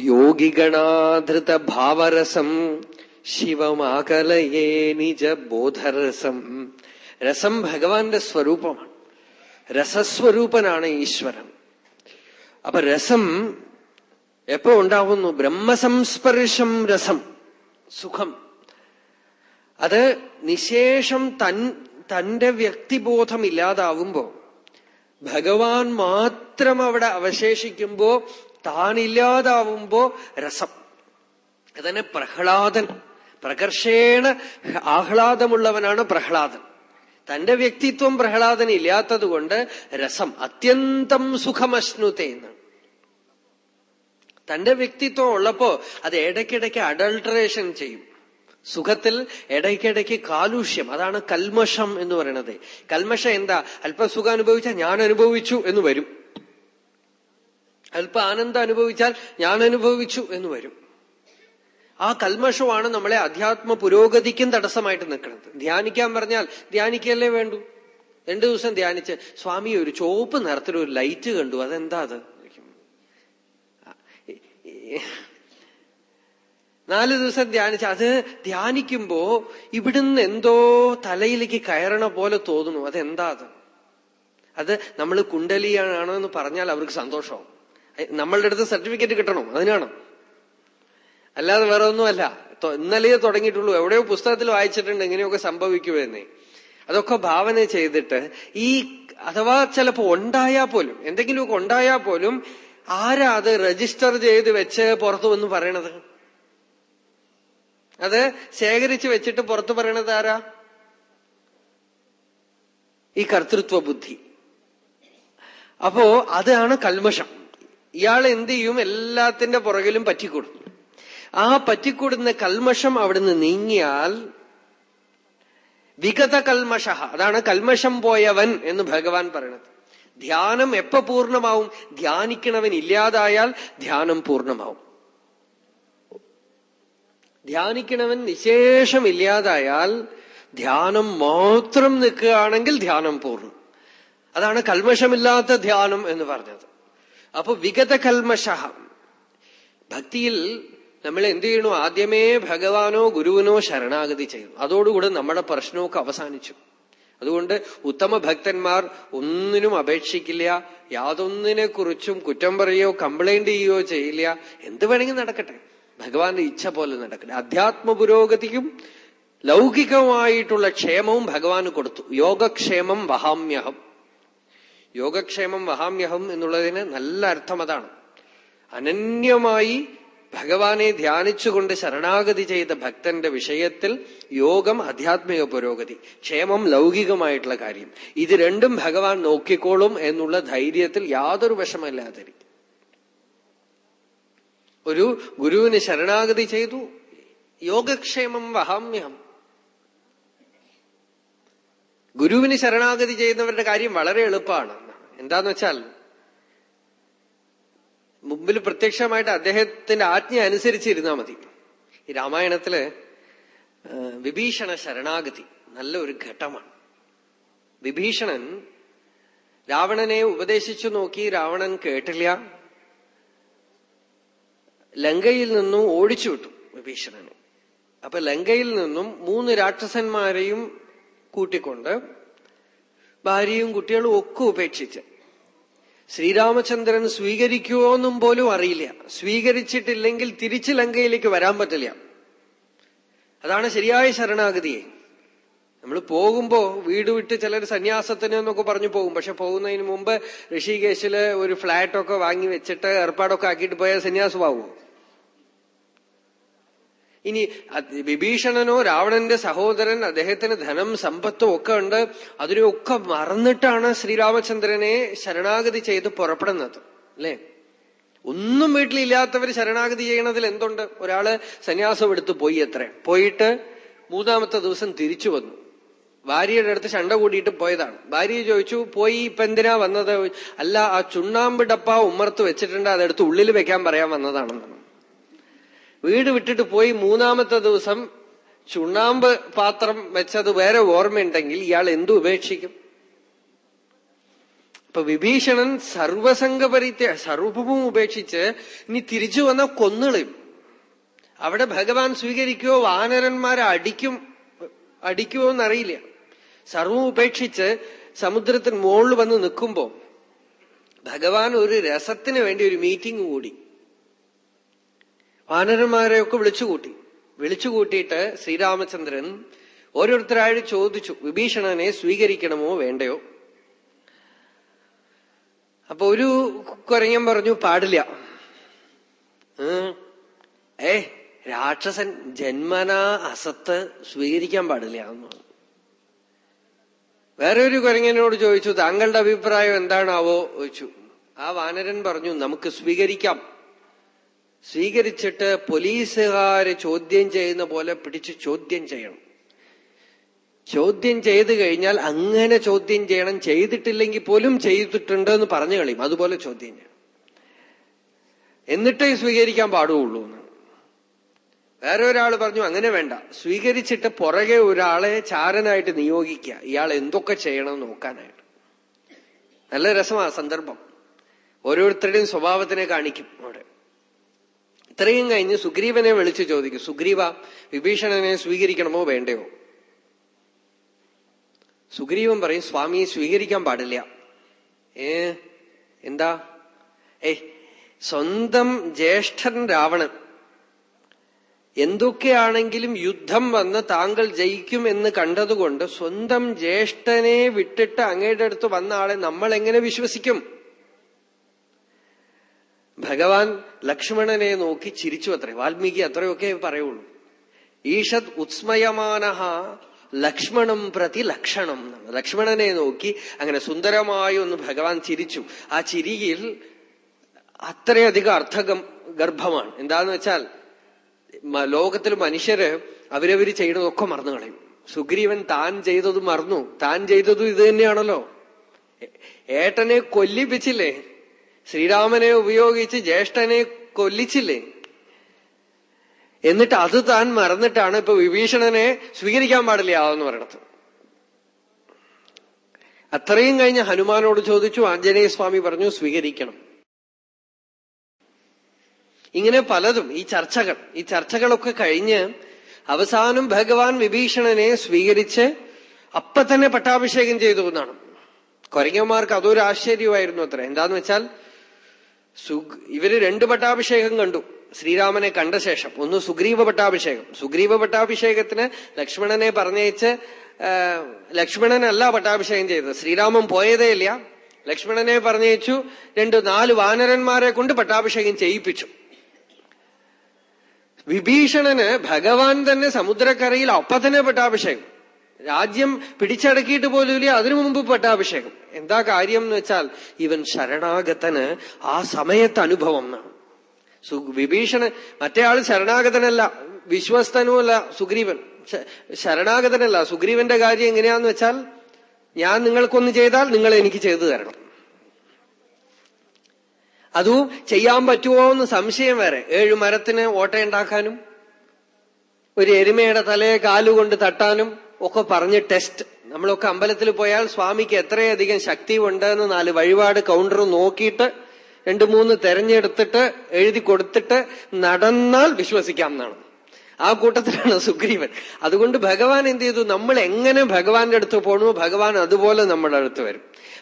യോഗിഗണാധൃത ഭാവരസം ശിവമാകലയേ നിജ ബോധരസം രസം ഭഗവാന്റെ സ്വരൂപമാണ്. രസസ്വരൂപനാണ് ഈശ്വരൻ. അപ്പൊ രസം എപ്പോ ഉണ്ടാവുന്നു? ബ്രഹ്മസംസ്പർശം രസം സുഖം. അത് നിശേഷം തൻ തന്റെ വ്യക്തിബോധം ഇല്ലാതാവുമ്പോ ഭഗവാൻ മാത്രം അവിടെ അവശേഷിക്കുമ്പോ താനില്ലാതാവുമ്പോ രസം. അതന്നെ പ്രഹ്ലാദൻ. പ്രകർഷേണ ആഹ്ലാദമുള്ളവനാണ് പ്രഹ്ലാദൻ. തന്റെ വ്യക്തിത്വം പ്രഹ്ലാദൻ ഇല്ലാത്തത് കൊണ്ട് രസം അത്യന്തം സുഖമശ്നുത്തെ എന്നാണ് തന്റെ വ്യക്തിത്വം ഉള്ളപ്പോ അത് ഇടയ്ക്കിടയ്ക്ക് അഡൾട്രേഷൻ ചെയ്യും. സുഖത്തിൽ ഇടയ്ക്കിടയ്ക്ക് കാലുഷ്യം അതാണ് കൽമഷം എന്ന് പറയുന്നത് കൽമഷം എന്താ? അല്പസുഖം അനുഭവിച്ചാൽ ഞാൻ അനുഭവിച്ചു എന്ന് വരും. അല്പ ആനന്ദം അനുഭവിച്ചാൽ ഞാൻ അനുഭവിച്ചു എന്ന് വരും. ആ കൽമഷമാണ് നമ്മളെ അധ്യാത്മ പുരോഗതിക്കും തടസ്സമായിട്ട് നിൽക്കുന്നത്. ധ്യാനിക്കാൻ പറഞ്ഞാൽ ധ്യാനിക്കല്ലേ വേണ്ടു? രണ്ടു ദിവസം ധ്യാനിച്ച് സ്വാമി ഒരു ചുവപ്പ് നിറത്തിലൊരു ലൈറ്റ് കണ്ടു. അതെന്താ അത്? നാല് ദിവസം ധ്യാനിച്ച് അത് ധ്യാനിക്കുമ്പോ ഇവിടുന്ന് എന്തോ തലയിലേക്ക് കയറണ പോലെ തോന്നുന്നു. അതെന്താ അത് അത് നമ്മൾ കുണ്ടലിയാണോ എന്ന് പറഞ്ഞാൽ അവർക്ക് സന്തോഷമാവും. നമ്മളുടെ അടുത്ത് സർട്ടിഫിക്കറ്റ് കിട്ടണം അതിനാണ് അല്ലാതെ വേറെ ഒന്നുമല്ല. ഇന്നലെയേ തുടങ്ങിയിട്ടുള്ളൂ. എവിടെയോ പുസ്തകത്തിൽ വായിച്ചിട്ടുണ്ട് ഇങ്ങനെയൊക്കെ സംഭവിക്കുമെന്നേ അതൊക്കെ ഭാവന ചെയ്തിട്ട് ഈ അഥവാ ചിലപ്പോ ഉണ്ടായാൽ പോലും എന്തെങ്കിലുമൊക്കെ ഉണ്ടായാൽ പോലും ആരാ അത് രജിസ്റ്റർ ചെയ്ത് വെച്ച് പുറത്തു വന്ന് പറയണത്? അത് ശേഖരിച്ച് വെച്ചിട്ട് പുറത്തു പറയണത് ആരാ? ഈ കർത്തൃത്വ ബുദ്ധി. അപ്പോ അതാണ് കൽമഷം. ഇയാൾ എന്ത് ചെയ്യും? എല്ലാത്തിന്റെ പുറകിലും പറ്റിക്കൂടും. ആ പറ്റിക്കൂടുന്ന കൽമഷം അവിടുന്ന് നീങ്ങിയാൽ വിഗത കൽമഷ അതാണ് കൽമഷം പോയവൻ എന്ന് ഭഗവാൻ പറയണത്. ധ്യാനം എപ്പോ പൂർണമാവും? ധ്യാനിക്കണവൻ ഇല്ലാതായാൽ ധ്യാനം പൂർണമാവും. ധ്യാനിക്കണവൻ നിശേഷമില്ലാതായാൽ ധ്യാനം മാത്രം നിൽക്കുകയാണെങ്കിൽ ധ്യാനം പൂർണം. അതാണ് കൽമഷമില്ലാത്ത ധ്യാനം എന്ന് പറഞ്ഞത്. അപ്പൊ വിഗത കൽമഷ ഭക്തിയിൽ നമ്മൾ എന്ത് ചെയ്യണു? ആദ്യമേ ഭഗവാനോ ഗുരുവിനോ ശരണാഗതി ചെയ്യണം അതോടുകൂടെ നമ്മുടെ പ്രശ്നമൊക്കെ അവസാനിച്ചു. അതുകൊണ്ട് ഉത്തമ ഭക്തന്മാർ ഒന്നിനും അപേക്ഷിക്കില്ല യാതൊന്നിനെ കുറിച്ചും കുറ്റം പറയുകയോ കംപ്ലൈന്റ് ചെയ്യുകയോ ചെയ്യില്ല. എന്ത് വേണമെങ്കിൽ നടക്കട്ടെ. ഭഗവാന്റെ ഇച്ഛ പോലെ നടക്കട്ടെ. അധ്യാത്മ പുരോഗതിക്കും ലൗകികമായിട്ടുള്ള ക്ഷേമവും ഭഗവാന് കൊടുത്തു. യോഗക്ഷേമം വഹാമ്യഹം. യോഗക്ഷേമം വഹാമ്യഹം എന്നുള്ളതിന് നല്ല അർത്ഥം അതാണ്. അനന്യമായി ഭഗവാനെ ധ്യാനിച്ചുകൊണ്ട് ശരണാഗതി ചെയ്ത ഭക്തന്റെ വിഷയത്തിൽ യോഗം ആധ്യാത്മിക പുരോഗതി ക്ഷേമം ലൗകികമായിട്ടുള്ള കാര്യം. ഇത് രണ്ടും ഭഗവാൻ നോക്കിക്കോളും എന്നുള്ള ധൈര്യത്തിൽ യാതൊരു വിഷമമില്ലാതിരിക്കും ഒരു ഗുരുവിന് ശരണാഗതി ചെയ്തു. യോഗക്ഷേമം വഹാമ്യഹം. ഗുരുവിന് ശരണാഗതി ചെയ്യുന്നവരുടെ കാര്യം വളരെ എളുപ്പമാണ്. എന്താന്ന് വെച്ചാൽ മുമ്പിൽ പ്രത്യക്ഷമായിട്ട് അദ്ദേഹത്തിന്റെ ആജ്ഞ അനുസരിച്ചിരുന്നാ മതി. ഈ രാമായണത്തിൽ വിഭീഷണ ശരണാഗതി നല്ല ഒരു ഘട്ടമാണ്. വിഭീഷണൻ രാവണനെ ഉപദേശിച്ചു നോക്കി രാവണൻ കേട്ടില്ല. ലങ്കയിൽ നിന്നും ഓടിച്ചു വിട്ടു വിഭീഷണനെ. അപ്പൊ ലങ്കയിൽ നിന്നും മൂന്ന് രാക്ഷസന്മാരെയും കൂട്ടിക്കൊണ്ട് ഭാര്യയും കുട്ടികളും ഒക്കെ ഉപേക്ഷിച്ച് ശ്രീരാമചന്ദ്രൻ സ്വീകരിക്കുമോ എന്നും പോലും അറിയില്ല. സ്വീകരിച്ചിട്ടില്ലെങ്കിൽ തിരിച്ച് ലങ്കയിലേക്ക് വരാൻ പറ്റില്ല. അതാണ് ശരിയായ ശരണാഗതിയെ. നമ്മൾ പോകുമ്പോ വീട് വിട്ട് ചിലർ സന്യാസത്തിന് എന്നൊക്കെ പറഞ്ഞു പോകും. പക്ഷെ പോകുന്നതിന് മുമ്പ് ഋഷികേശിൽ ഒരു ഫ്ലാറ്റൊക്കെ വാങ്ങി വെച്ചിട്ട് ഏർപ്പാടൊക്കെ ആക്കിയിട്ട് പോയാൽ സന്യാസമാവുമോ? ഇനി വിഭീഷണനോ രാവണന്റെ സഹോദരൻ അദ്ദേഹത്തിന് ധനം സമ്പത്തും ഒക്കെ ഉണ്ട്. അതിനെയൊക്കെ മറന്നിട്ടാണ് ശ്രീരാമചന്ദ്രനെ ശരണാഗതി ചെയ്ത് പുറപ്പെടുന്നത് അല്ലേ? ഒന്നും വീട്ടിലില്ലാത്തവര് ശരണാഗതി ചെയ്യണതിൽ എന്തുണ്ട്? ഒരാൾ സന്യാസം എടുത്ത് പോയി അത്ര. പോയിട്ട് മൂന്നാമത്തെ ദിവസം തിരിച്ചു വന്നു. ഭാര്യയുടെ അടുത്ത് ചണ്ട കൂടിയിട്ട് പോയതാണ്. ഭാര്യ ചോദിച്ചു പോയി ഇപ്പൊ എന്തിനാ വന്നത്? അല്ല ആ ചുണ്ണാമ്പ് ഡപ്പ ഉമ്മർത്ത് വെച്ചിട്ടുണ്ട്. അതെടുത്ത് ഉള്ളിൽ വെക്കാൻ പറയാൻ വന്നതാണെന്നാണ്. വീട് വിട്ടിട്ട് പോയി മൂന്നാമത്തെ ദിവസം ചുണ്ണാമ്പ് പാത്രം വെച്ചത് വേറെ ഓർമ്മയുണ്ടെങ്കിൽ ഇയാൾ എന്തു ഉപേക്ഷിക്കും? ഇപ്പൊ വിഭീഷണൻ സർവസംഗപരിത്യ സർവവും ഉപേക്ഷിച്ച് ഇനി തിരിച്ചു വന്ന കൊന്നളയും. അവിടെ ഭഗവാൻ സ്വീകരിക്കുവോ വാനരന്മാരെ അടിക്കും അടിക്കുവോ എന്നറിയില്ല. സർവം ഉപേക്ഷിച്ച് സമുദ്രത്തിന് മുകളിൽ വന്ന് നിൽക്കുമ്പോ ഭഗവാൻ ഒരു രസത്തിന് വേണ്ടി ഒരു മീറ്റിംഗ് കൂടി. വാനരന്മാരെയൊക്കെ വിളിച്ചുകൂട്ടി വിളിച്ചുകൂട്ടിയിട്ട് ശ്രീരാമചന്ദ്രൻ ഓരോരുത്തരായി ചോദിച്ചു വിഭീഷണനെ സ്വീകരിക്കണമോ വേണ്ടയോ? അപ്പൊ ഒരു കുരങ്ങൻ പറഞ്ഞു പാടില്ല. ഏ? രാക്ഷസൻ ജന്മനാ അസത്ത് സ്വീകരിക്കാൻ പാടില്ല എന്ന് വേറെ ഒരു കുരങ്ങനോട് ചോദിച്ചു താങ്കളുടെ അഭിപ്രായം എന്താണാവോ? ചോദിച്ചു. ആ വാനരൻ പറഞ്ഞു നമുക്ക് സ്വീകരിക്കാം. സ്വീകരിച്ചിട്ട് പോലീസുകാര് ചോദ്യം ചെയ്യുന്ന പോലെ പിടിച്ച് ചോദ്യം ചെയ്യണം. ചോദ്യം ചെയ്തു കഴിഞ്ഞാൽ അങ്ങനെ ചോദ്യം ചെയ്യണം. ചെയ്തിട്ടില്ലെങ്കിൽ പോലും ചെയ്തിട്ടുണ്ട് എന്ന് പറഞ്ഞു കളിയും. അതുപോലെ ചോദ്യം ചെയ്യണം. എന്നിട്ടേ സ്വീകരിക്കാൻ പാടുള്ളൂ എന്ന്. വേറെ ഒരാൾ പറഞ്ഞു അങ്ങനെ വേണ്ട. സ്വീകരിച്ചിട്ട് പുറകെ ഒരാളെ ചാരനായിട്ട് നിയോഗിക്കുക. ഇയാൾ എന്തൊക്കെ ചെയ്യണം നോക്കാനായിട്ട്. നല്ല രസമാണ് സന്ദർഭം. ഓരോരുത്തരുടെയും സ്വഭാവത്തിനെ കാണിക്കും. ഇത്രയും കഴിഞ്ഞ് സുഗ്രീവനെ വിളിച്ചു ചോദിക്കും സുഗ്രീവ വിഭീഷണനെ സ്വീകരിക്കണമോ വേണ്ടയോ? സുഗ്രീവൻ പറയും സ്വാമിയെ സ്വീകരിക്കാൻ പാടില്ല. ഏ എന്താ? ഏ സ്വന്തം ജ്യേഷ്ഠൻ രാവണൻ. എന്തൊക്കെയാണെങ്കിലും യുദ്ധം വന്ന് താങ്കൾ ജയിക്കും എന്ന് കണ്ടതുകൊണ്ട് സ്വന്തം ജ്യേഷ്ഠനെ വിട്ടിട്ട് അങ്ങയുടെ അടുത്ത് വന്ന ആളെ നമ്മൾ എങ്ങനെ വിശ്വസിക്കും? ഭഗവാൻ ലക്ഷ്മണനെ നോക്കി ചിരിച്ചു അത്രേ. വാൽമീകി അത്രയൊക്കെ പറയുള്ളൂ. ഈഷത് ഉത്സ്മയമാനഹ ലക്ഷ്മണം പ്രതി ലക്ഷണം ലക്ഷ്മണനെ നോക്കി അങ്ങനെ സുന്ദരമായി ഒന്ന് ഭഗവാൻ ചിരിച്ചു. ആ ചിരിയിൽ അത്രയധികം അർത്ഥകം ഗർഭമാണ്. എന്താന്ന് വെച്ചാൽ ലോകത്തിൽ മനുഷ്യര് അവരവര് ചെയ്യണതൊക്കെ മറന്നു കളയും. സുഗ്രീവൻ താൻ ചെയ്തത് മറന്നു. താൻ ചെയ്തതും ഇത് തന്നെയാണല്ലോ. ഏട്ടനെ കൊല്ലിപ്പിച്ചില്ലേ? ശ്രീരാമനെ ഉപയോഗിച്ച് ജ്യേഷ്ഠനെ കൊല്ലിച്ചില്ലേ? എന്നിട്ട് അത് താൻ മറന്നിട്ടാണ് ഇപ്പൊ വിഭീഷണനെ സ്വീകരിക്കാൻ പാടില്ല എന്ന് പറയണത്. അത്രയും കഴിഞ്ഞ് ഹനുമാനോട് ചോദിച്ചു ആഞ്ജനേയ സ്വാമി പറഞ്ഞു സ്വീകരിക്കണം. ഇങ്ങനെ പലതും ഈ ചർച്ചകൾ ഈ ചർച്ചകളൊക്കെ കഴിഞ്ഞ് അവസാനം ഭഗവാൻ വിഭീഷണനെ സ്വീകരിച്ച് അപ്പൊ തന്നെ പട്ടാഭിഷേകം ചെയ്തു എന്നാണ്. കൊരങ്ങന്മാർക്ക് അതൊരു ആശ്ചര്യമായിരുന്നു അത്ര. എന്താന്ന് വെച്ചാൽ ഇവർ രണ്ട് പട്ടാഭിഷേകം കണ്ടു. ശ്രീരാമനെ കണ്ട ശേഷം. ഒന്ന് സുഗ്രീവ പട്ടാഭിഷേകം. സുഗ്രീവ പട്ടാഭിഷേകത്തിന് ലക്ഷ്മണനെ പറഞ്ഞയച്ച് ലക്ഷ്മണനല്ല പട്ടാഭിഷേകം ചെയ്തത്. ശ്രീരാമൻ പോയതേ ഇല്ല. ലക്ഷ്മണനെ പറഞ്ഞയച്ചു. രണ്ട് നാല് വാനരന്മാരെ കൊണ്ട് പട്ടാഭിഷേകം ചെയ്യിപ്പിച്ചു. വിഭീഷണന് ഭഗവാൻ തന്നെ സമുദ്രക്കരയിൽ ഒപ്പത്തന്നെ പട്ടാഭിഷേകം. രാജ്യം പിടിച്ചടക്കിയിട്ട് പോലുമില്ല അതിനു മുമ്പ് പട്ടാഭിഷേകം എന്താ കാര്യം എന്ന് വെച്ചാൽ ഇവൻ ശരണാഗതന് ആ സമയത്ത് അനുഭവം എന്നാണ്. വിഭീഷണൻ മറ്റേ ആൾ ശരണാഗതനല്ല വിശ്വസ്തനുമല്ല സുഗ്രീവൻ. ശരണാഗതനല്ല. സുഗ്രീവന്റെ കാര്യം എങ്ങനെയാന്ന് വെച്ചാൽ ഞാൻ നിങ്ങൾക്കൊന്ന് ചെയ്താൽ നിങ്ങൾ എനിക്ക് ചെയ്തു തരണം. അതും ചെയ്യാൻ പറ്റുമോ എന്ന് സംശയം വരെ ഏഴു മരത്തിന് ഓട്ടയുണ്ടാക്കാനും ഒരു എരുമയുടെ തലയെ കാലുകൊണ്ട് തട്ടാനും ഒക്കെ പറഞ്ഞ് ടെസ്റ്റ് നമ്മളൊക്കെ അമ്പലത്തിൽ പോയാൽ സ്വാമിക്ക് എത്രയധികം ശക്തി ഉണ്ടെന്ന് നാല് വഴിപാട് കൗണ്ടർ നോക്കിയിട്ട് രണ്ടു മൂന്ന് തെരഞ്ഞെടുത്തിട്ട് എഴുതി കൊടുത്തിട്ട് നടന്നാൽ വിശ്വസിക്കാം എന്നാണ്. ആ കൂട്ടത്തിലാണ് സുഗ്രീവൻ. അതുകൊണ്ട് ഭഗവാൻ എന്ത് ചെയ്തു? നമ്മൾ എങ്ങനെ ഭഗവാന്റെ അടുത്ത് പോകണമോ ഭഗവാൻ അതുപോലെ നമ്മുടെ അടുത്ത് വരും.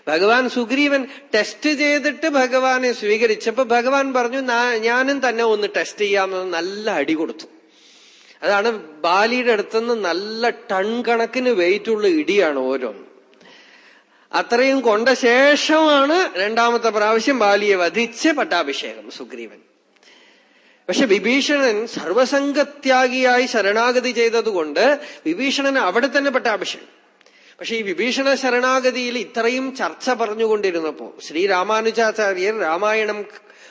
ഭഗവാൻ സുഗ്രീവൻ ടെസ്റ്റ് ചെയ്തിട്ട് ഭഗവാനെ സ്വീകരിച്ചപ്പോ ഭഗവാൻ പറഞ്ഞു ഞാനും തന്നെ ഒന്ന് ടെസ്റ്റ് ചെയ്യാമെന്ന് നല്ല അടി കൊടുത്തു. അതാണ് ബാലിയുടെ അടുത്തുനിന്ന് നല്ല ടൺ കണക്കിന് വെയിറ്റുള്ള ഇടിയാണ് ഓരോന്ന് അത്രയും കൊണ്ട ശേഷമാണ് രണ്ടാമത്തെ പ്രാവശ്യം ബാലിയെ വധിച്ച് പട്ടാഭിഷേകം സുഗ്രീവൻ. പക്ഷെ വിഭീഷണൻ സർവസംഗത്യാഗിയായി ശരണാഗതി ചെയ്തതുകൊണ്ട് വിഭീഷണൻ അവിടെ തന്നെ പട്ടാഭിഷേകം. പക്ഷെ ഈ വിഭീഷണ ശരണാഗതിയിൽ ഇത്രയും ചർച്ച പറഞ്ഞുകൊണ്ടിരുന്നപ്പോ ശ്രീരാമാനുജാചാര്യർ രാമായണം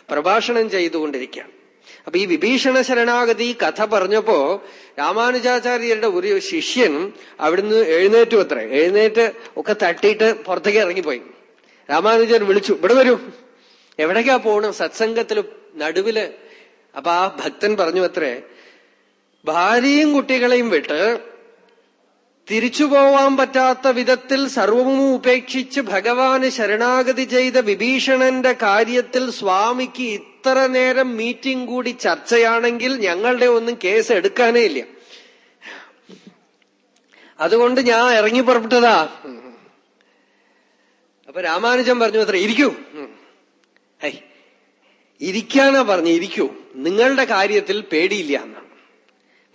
പ്രഭാഷണം ചെയ്തുകൊണ്ടിരിക്കുകയാണ്. അപ്പൊ ഈ വിഭീഷണ ശരണാഗതി കഥ പറഞ്ഞപ്പോ രാമാനുജാചാര്യരുടെ ഒരു ശിഷ്യൻ അവിടുന്ന് എഴുന്നേറ്റു അത്ര. എഴുന്നേറ്റ് ഒക്കെ തട്ടിയിട്ട് പുറത്തേക്ക് ഇറങ്ങിപ്പോയി. രാമാനുജൻ വിളിച്ചു ഇവിടെ വരൂ. എവിടേക്കാ പോകണം സത്സംഗത്തിൽ നടുവിൽ. അപ്പൊ ആ ഭക്തൻ പറഞ്ഞു അത്രേ ഭാര്യയും കുട്ടികളെയും വിട്ട് തിരിച്ചു പോവാൻ പറ്റാത്ത വിധത്തിൽ സർവവും ഉപേക്ഷിച്ച് ഭഗവാന് ശരണാഗതി ചെയ്ത വിഭീഷണന്റെ കാര്യത്തിൽ സ്വാമിക്ക് ഇത്ര നേരം മീറ്റിംഗ് കൂടി ചർച്ചയാണെങ്കിൽ ഞങ്ങളുടെ ഒന്നും കേസ് എടുക്കാനേ ഇല്ല. അതുകൊണ്ട് ഞാൻ ഇറങ്ങി പുറപ്പെട്ടതാ. അപ്പൊ രാമാനുജൻ പറഞ്ഞു അത്ര ഇരിക്കൂ. ഇരിക്കാനാ പറഞ്ഞു ഇരിക്കൂ. നിങ്ങളുടെ കാര്യത്തിൽ പേടിയില്ല എന്നാണ്.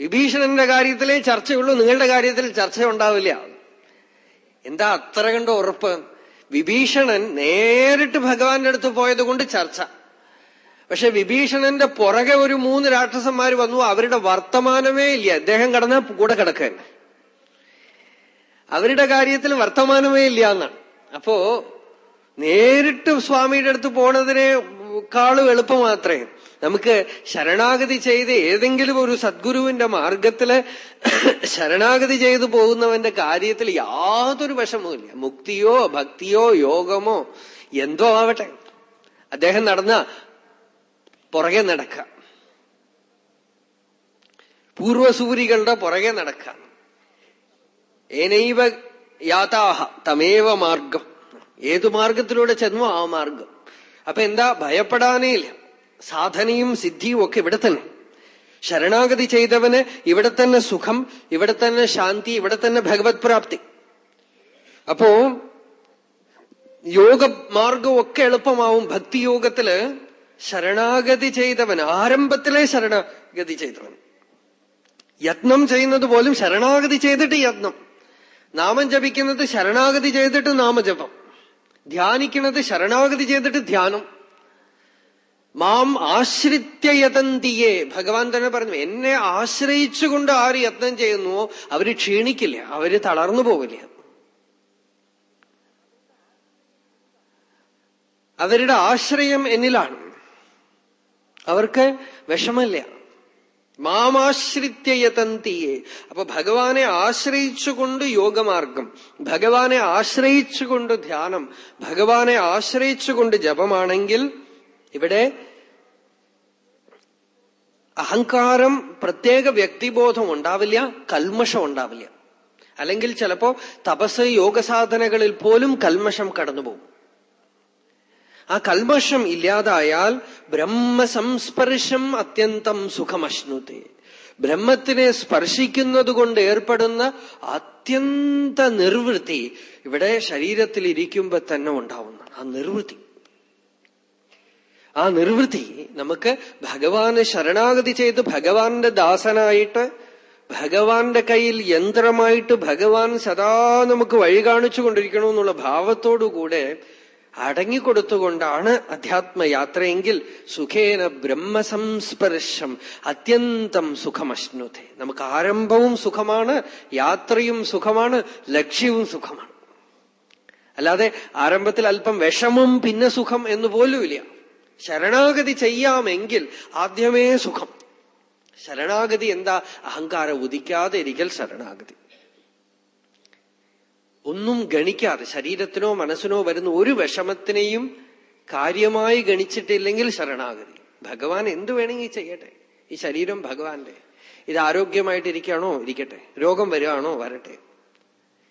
വിഭീഷണന്റെ കാര്യത്തിലേ ചർച്ചയുള്ളൂ നിങ്ങളുടെ കാര്യത്തിൽ ചർച്ച ഉണ്ടാവില്ല എന്താ അത്ര കണ്ട ഉറപ്പ്? വിഭീഷണൻ നേരിട്ട് ഭഗവാന്റെ അടുത്ത് പോയത് കൊണ്ട് ചർച്ച. പക്ഷെ വിഭീഷണന്റെ പുറകെ ഒരു മൂന്ന് രാക്ഷസന്മാർ വന്നു അവരുടെ വർത്തമാനമേ ഇല്ല. അദ്ദേഹം കടന്ന കൂടെ കിടക്കാൻ. അവരുടെ കാര്യത്തിൽ വർത്തമാനമേ ഇല്ല എന്നാണ്. അപ്പോ നേരിട്ട് സ്വാമിയുടെ അടുത്ത് പോണതിനേക്കാളും കാളും എളുപ്പം മാത്രമേ. നമുക്ക് ശരണാഗതി ചെയ്ത് ഏതെങ്കിലും ഒരു സദ്ഗുരുവിന്റെ മാർഗത്തിൽ ശരണാഗതി ചെയ്തു പോകുന്നവന്റെ കാര്യത്തിൽ യാതൊരു വിഷമവുമില്ല. മുക്തിയോ ഭക്തിയോ യോഗമോ എന്തോ ആവട്ടെ. അദ്ദേഹം നടന്ന പുറകെ നടക്ക പൂർവസൂരികളുടെ പുറകെ നടക്ക ഏനൈവ യാതാഹ തമേവ മാർഗം. ഏതു മാർഗത്തിലൂടെ ചെന്നു ആ മാർഗം. അപ്പൊ എന്താ? ഭയപ്പെടാനേ ഇല്ല. സാധനയും സിദ്ധിയും ഒക്കെ ഇവിടെ തന്നെ. ശരണാഗതി ചെയ്തവന് ഇവിടെ തന്നെ സുഖം ഇവിടെ തന്നെ ശാന്തി ഇവിടെ തന്നെ ഭഗവത് പ്രാപ്തി. അപ്പോ യോഗ ഒക്കെ എളുപ്പമാവും. ഭക്തിയോഗത്തിൽ ശരണാഗതി ചെയ്തവൻ ആരംഭത്തിലെ ശരണാഗതി ചെയ്തവൻ യത്നം ചെയ്യുന്നത് പോലും ശരണാഗതി ചെയ്തിട്ട് യത്നം. നാമം ജപിക്കുന്നത് ശരണാഗതി ചെയ്തിട്ട് നാമജപം. ധ്യാനിക്കുന്നത് ശരണാഗതി ചെയ്തിട്ട് ധ്യാനം. മാം ആശ്രിത്യ യതന്തിയെ ഭഗവാൻ തന്നെ പറഞ്ഞു എന്നെ ആശ്രയിച്ചുകൊണ്ട് ആര് യത്നം ചെയ്യുന്നുവോ അവർ ക്ഷീണിക്കില്ല അവർ തളർന്നു പോകില്ല. അവരുടെ ആശ്രയം എന്നിലാണ്. അവർക്ക് വിഷമല്ല മാമാശ്രിത്യയതന്തിയെ അപ്പൊ ഭഗവാനെ ആശ്രയിച്ചുകൊണ്ട് യോഗമാർഗം ഭഗവാനെ ആശ്രയിച്ചുകൊണ്ട് ധ്യാനം ഭഗവാനെ ആശ്രയിച്ചുകൊണ്ട് ജപമാണെങ്കിൽ ഇവിടെ അഹങ്കാരം പ്രത്യേക വ്യക്തിബോധം ഉണ്ടാവില്ല കൽമഷം ഉണ്ടാവില്ല. അല്ലെങ്കിൽ ചിലപ്പോ തപസ് യോഗസാധനകളിൽ പോലും കൽമഷം കടന്നുപോകും. ആ കൽമഷം ഇല്ലാതായാൽ ബ്രഹ്മസംസ്പർശം അത്യന്തം സുഖമശ്നുത്തെ ബ്രഹ്മത്തിനെ സ്പർശിക്കുന്നത് കൊണ്ട് ഏർപ്പെടുന്ന അത്യന്ത നിർവൃത്തി ഇവിടെ ശരീരത്തിൽ ഇരിക്കുമ്പോ തന്നെ ഉണ്ടാവുന്ന ആ നിർവൃത്തി. ആ നിർവൃത്തി നമുക്ക് ഭഗവാന് ശരണാഗതി ചെയ്ത് ഭഗവാന്റെ ദാസനായിട്ട് ഭഗവാന്റെ കയ്യിൽ യന്ത്രമായിട്ട് ഭഗവാൻ സദാ നമുക്ക് വഴി കാണിച്ചു കൊണ്ടിരിക്കണമെന്നുള്ള ഭാവത്തോടുകൂടെ അടങ്ങിക്കൊടുത്തുകൊണ്ടാണ് അധ്യാത്മയാത്രയെങ്കിൽ സുഖേന ബ്രഹ്മസംസ്പർശം അത്യന്തം സുഖമശ്നുതെ. നമുക്ക് ആരംഭവും സുഖമാണ് യാത്രയും സുഖമാണ് ലക്ഷ്യവും സുഖമാണ്. അല്ലാതെ ആരംഭത്തിൽ അല്പം വിഷമം പിന്നെ സുഖം എന്ന് പോലുമില്ല. ശരണാഗതി ചെയ്യാമെങ്കിൽ ആദ്യമേ സുഖം. ശരണാഗതി എന്താ? അഹങ്കാരം ഉദിക്കാതെ ഇരിക്കൽ ശരണാഗതി. ഒന്നും ഗണിക്കാതെ ശരീരത്തിനോ മനസ്സിനോ വരുന്ന ഒരു വിഷമത്തിനെയും കാര്യമായി ഗണിച്ചിട്ടില്ലെങ്കിൽ ശരണാഗതി. ഭഗവാൻ എന്തു വേണമെങ്കിൽ ചെയ്യട്ടെ? ഈ ശരീരം ഭഗവാന്റെ. ഇത് ആരോഗ്യമായിട്ടിരിക്കുകയാണോ? ഇരിക്കട്ടെ. രോഗം വരികയാണോ? വരട്ടെ.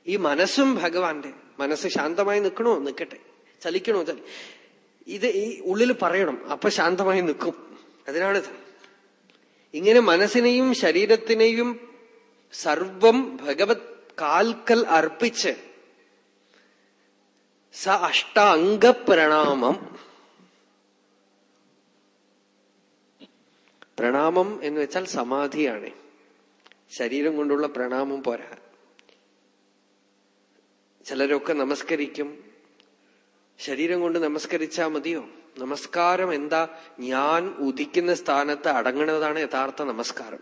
ഈ മനസ്സും ഭഗവാന്റെ. മനസ്സ് ശാന്തമായി നിൽക്കണോ? നിൽക്കട്ടെ. ചലിക്കണോ? ചലി ഇത് ഈ ഉള്ളിൽ പറയണം. അപ്പൊ ശാന്തമായി നിൽക്കും. അതിനാണിത്. ഇങ്ങനെ മനസ്സിനെയും ശരീരത്തിനെയും സർവം ഭഗവത് കാൽക്കൽ അർപ്പിച്ച് സ അഷ്ടാംഗ പ്രണാമം. പ്രണാമം എന്ന് വെച്ചാൽ സമാധിയാണ്. ശരീരം കൊണ്ടുള്ള പ്രണാമം പോരാ. ചിലരൊക്കെ നമസ്കരിക്കും. ശരീരം കൊണ്ട് നമസ്കരിച്ചാ മതിയോ? നമസ്കാരം എന്താ? ഞാൻ ഉദിക്കുന്ന സ്ഥാനത്ത് അടങ്ങുന്നതാണ് യഥാർത്ഥ നമസ്കാരം.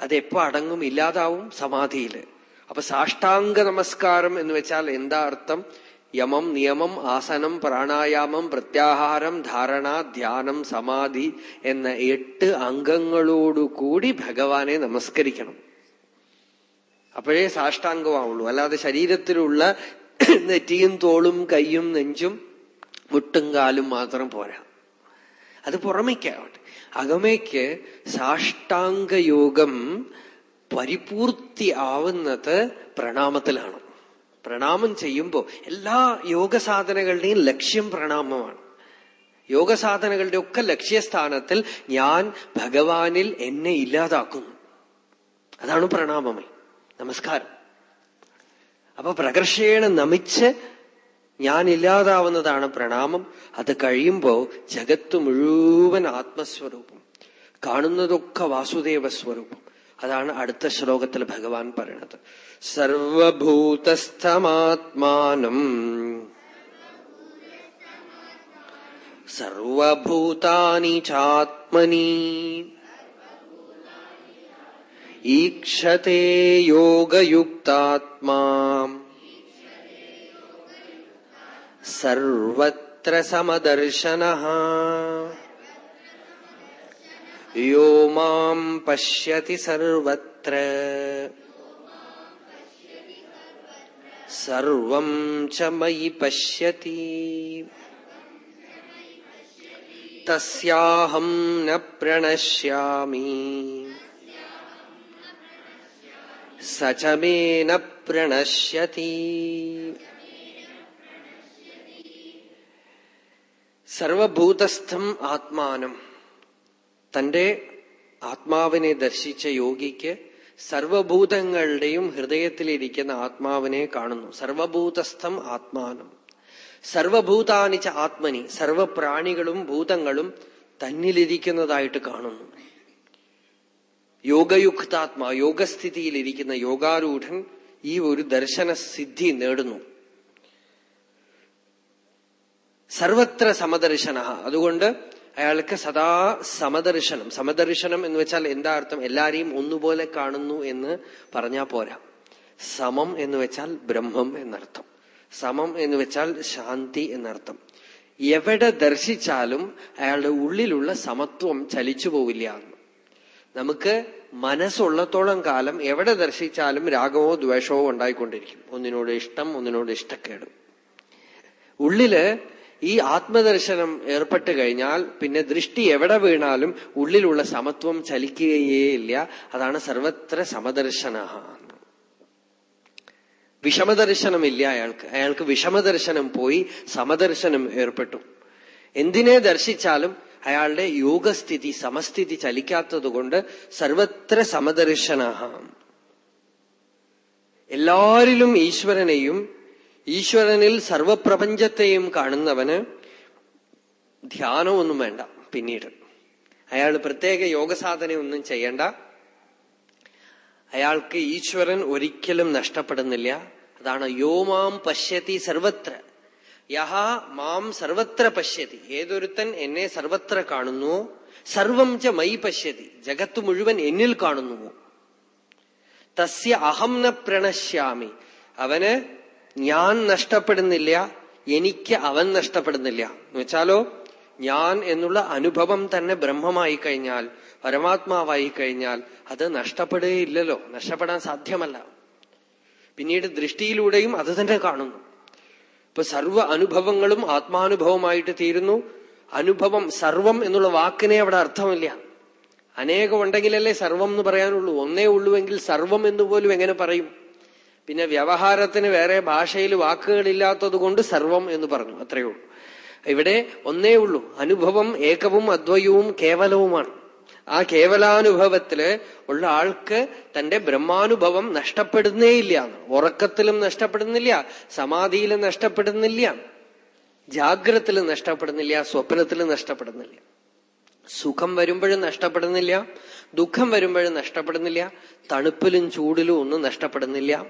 അതെപ്പോ അടങ്ങും? ഇല്ലാതാവും സമാധിയിൽ. അപ്പൊ സാഷ്ടാംഗ നമസ്കാരം എന്ന് വെച്ചാൽ എന്താ അർത്ഥം? യമം നിയമം ആസനം പ്രാണായാമം പ്രത്യാഹാരം ധാരണ ധ്യാനം സമാധി എന്ന എട്ട് അംഗങ്ങളോടുകൂടി ഭഗവാനെ നമസ്കരിക്കണം. അപ്പോഴേ സാഷ്ടാംഗമാവുള്ളൂ. അല്ലാതെ ശരീരത്തിലുള്ള <coughs> നെറ്റിയും തോളും കൈയും നെഞ്ചും മുട്ടും കാലും മാത്രം പോരാ. അത് പുറമേക്കാവട്ടെ. അകമേക്ക് സാഷ്ടാംഗയോഗം പരിപൂർത്തി ആവുന്നത് പ്രണാമത്തിലാണ്. പ്രണാമം ചെയ്യുമ്പോൾ എല്ലാ യോഗ സാധനകളുടെയും ലക്ഷ്യം പ്രണാമമാണ്. യോഗ സാധനകളുടെ ഒക്കെ ലക്ഷ്യസ്ഥാനത്തിൽ ഞാൻ ഭഗവാനിൽ എന്നെ ഇല്ലാതാക്കുന്നു. അതാണ് പ്രണാമമേ നമസ്കാരം. അപ്പൊ പ്രകർഷേണ നമിച്ച് ഞാൻ ഇല്ലാതാവുന്നതാണ് പ്രണാമം. അത് കഴിയുമ്പോ ജഗത്ത് മുഴുവൻ ആത്മസ്വരൂപം. കാണുന്നതൊക്കെ വാസുദേവ സ്വരൂപം. അതാണ് അടുത്ത ശ്ലോകത്തിൽ ഭഗവാൻ പറയണത്. സർവഭൂതസ്ഥമാത്മാനം സർവഭൂതാനി ചാത്മനി ईक्षते योगयुक्तात्मा सर्वत्र समदर्शनः। यो माम् पश्यति सर्वत्र। सर्वम् च मयि पश्यति। तस्याहम् न प्रणश्यामि। പ്രണശ്യാമി സ ച മേ ന പ്രണശ്യതി സർവഭൂതസ്ഥം ആത്മാനം. തന്റെ ആത്മാവിനെ ദർശിച്ച യോഗിക്ക് സർവഭൂതങ്ങളുടെയും ഹൃദയത്തിലിരിക്കുന്ന ആത്മാവിനെ കാണുന്നു. സർവഭൂതസ്ഥം ആത്മാനം. സർവഭൂതാനിച്ച ആത്മനി സർവപ്രാണികളും ഭൂതങ്ങളും തന്നിലിരിക്കുന്നതായിട്ട് കാണുന്നു. യോഗയുക്താത്മാ യോഗസ്ഥിതിയിലിരിക്കുന്ന യോഗാരൂഢൻ ഈ ഒരു ദർശന സിദ്ധി നേടുന്നു. സർവത്ര സമദർശന. അതുകൊണ്ട് അയാൾക്ക് സദാ സമദർശനം. സമദർശനം എന്ന് വെച്ചാൽ എന്താ അർത്ഥം? എല്ലാരെയും ഒന്നുപോലെ കാണുന്നു എന്ന് പറഞ്ഞാൽ പോരാ. സമം എന്ന് വെച്ചാൽ ബ്രഹ്മം എന്നർത്ഥം. സമം എന്ന് വെച്ചാൽ ശാന്തി എന്നർത്ഥം. എവിടെ ദർശിച്ചാലും അയാളുടെ ഉള്ളിലുള്ള സമത്വം ചലിച്ചു പോവില്ല നമുക്ക് മനസ്സുള്ളത്തോളം കാലം എവിടെ ദർശിച്ചാലും രാഗമോ ദ്വേഷമോ ഉണ്ടായിക്കൊണ്ടിരിക്കും. ഒന്നിനോട് ഇഷ്ടം ഒന്നിനോട് ഇഷ്ടക്കേട്. ഉള്ളിൽ ഈ ആത്മദർശനം ഏർപ്പെട്ട് കഴിഞ്ഞാൽ പിന്നെ ദൃഷ്ടി എവിടെ വീണാലും ഉള്ളിലുള്ള സമത്വം ചലിക്കുകയേ ഇല്ല അതാണ് സർവത്ര സമദർശന വിഷമദർശനമില്ല അയാൾക്ക്. അയാൾക്ക് വിഷമദർശനം പോയി സമദർശനം ഏർപ്പെട്ടു. എന്തിനെ ദർശിച്ചാലും അയാളുടെ യോഗസ്ഥിതി സമസ്ഥിതി ചലിക്കാത്തതുകൊണ്ട് സർവത്ര സമദർശന. എല്ലാരിലും ഈശ്വരനെയും ഈശ്വരനിൽ സർവപ്രപഞ്ചത്തെയും കാണുന്നവന് ധ്യാനമൊന്നും വേണ്ട പിന്നീട്. അയാൾ പ്രത്യേക യോഗസാധനയൊന്നും ചെയ്യണ്ട. അയാൾക്ക് ഈശ്വരൻ ഒരിക്കലും നഷ്ടപ്പെടുന്നില്ല. അതാണ് യോമാം പശ്യത്തി പശ്യതി സർവത്ര. യഹ മാം സർവത്ര പശ്യതി. ഏതൊരുത്തൻ എന്നെ സർവത്ര കാണുന്നുവോ സർവം ച മൈ പശ്യതി. ജഗത്ത് മുഴുവൻ എന്നിൽ കാണുന്നുവോ? തസ്യ അഹം ന പ്രണശ്യാമി. അവന് ഞാൻ നഷ്ടപ്പെടുന്നില്ല എനിക്ക് അവൻ നഷ്ടപ്പെടുന്നില്ല. എന്ന് വെച്ചാലോ ഞാൻ എന്നുള്ള അനുഭവം തന്നെ ബ്രഹ്മമായി കഴിഞ്ഞാൽ പരമാത്മാവായി കഴിഞ്ഞാൽ അത് നഷ്ടപ്പെടുകയില്ലല്ലോ. നഷ്ടപ്പെടാൻ സാധ്യമല്ല. പിന്നീട് ദൃഷ്ടിയിലൂടെയും അത് തന്നെ കാണുന്നു. ഇപ്പൊ സർവ അനുഭവങ്ങളും ആത്മാനുഭവമായിട്ട് തീരുന്നു. അനുഭവം സർവം എന്നുള്ള വാക്കിനെ അവിടെ അർത്ഥമില്ല. അനേകം ഉണ്ടെങ്കിലല്ലേ സർവം എന്ന് പറയാനുള്ളൂ. ഒന്നേ ഉള്ളുവെങ്കിൽ സർവം എന്ന് പോലും എങ്ങനെ പറയും? പിന്നെ വ്യവഹാരത്തിന് വേറെ ഭാഷയിൽ വാക്കുകളില്ലാത്തത് കൊണ്ട് സർവം എന്ന് പറഞ്ഞു. അത്രയേ ഉള്ളൂ. ഇവിടെ ഒന്നേ ഉള്ളൂ. അനുഭവം ഏകവും അദ്വയവും കേവലവുമാണ്. ആ കേവലാനുഭവത്തിൽ ഉള്ള ആൾക്ക് തന്റെ ബ്രഹ്മാനുഭവം നഷ്ടപ്പെടുന്നേയില്ല. ഉറക്കത്തിലും നഷ്ടപ്പെടുന്നില്ല സമാധിയിലും നഷ്ടപ്പെടുന്നില്ല ജാഗ്രത്തിൽ നഷ്ടപ്പെടുന്നില്ല സ്വപ്നത്തിൽ നഷ്ടപ്പെടുന്നില്ല. സുഖം വരുമ്പോഴും നഷ്ടപ്പെടുന്നില്ല ദുഃഖം വരുമ്പോഴും നഷ്ടപ്പെടുന്നില്ല തണുപ്പിലും ചൂടിലും ഒന്നും നഷ്ടപ്പെടുന്നില്ല.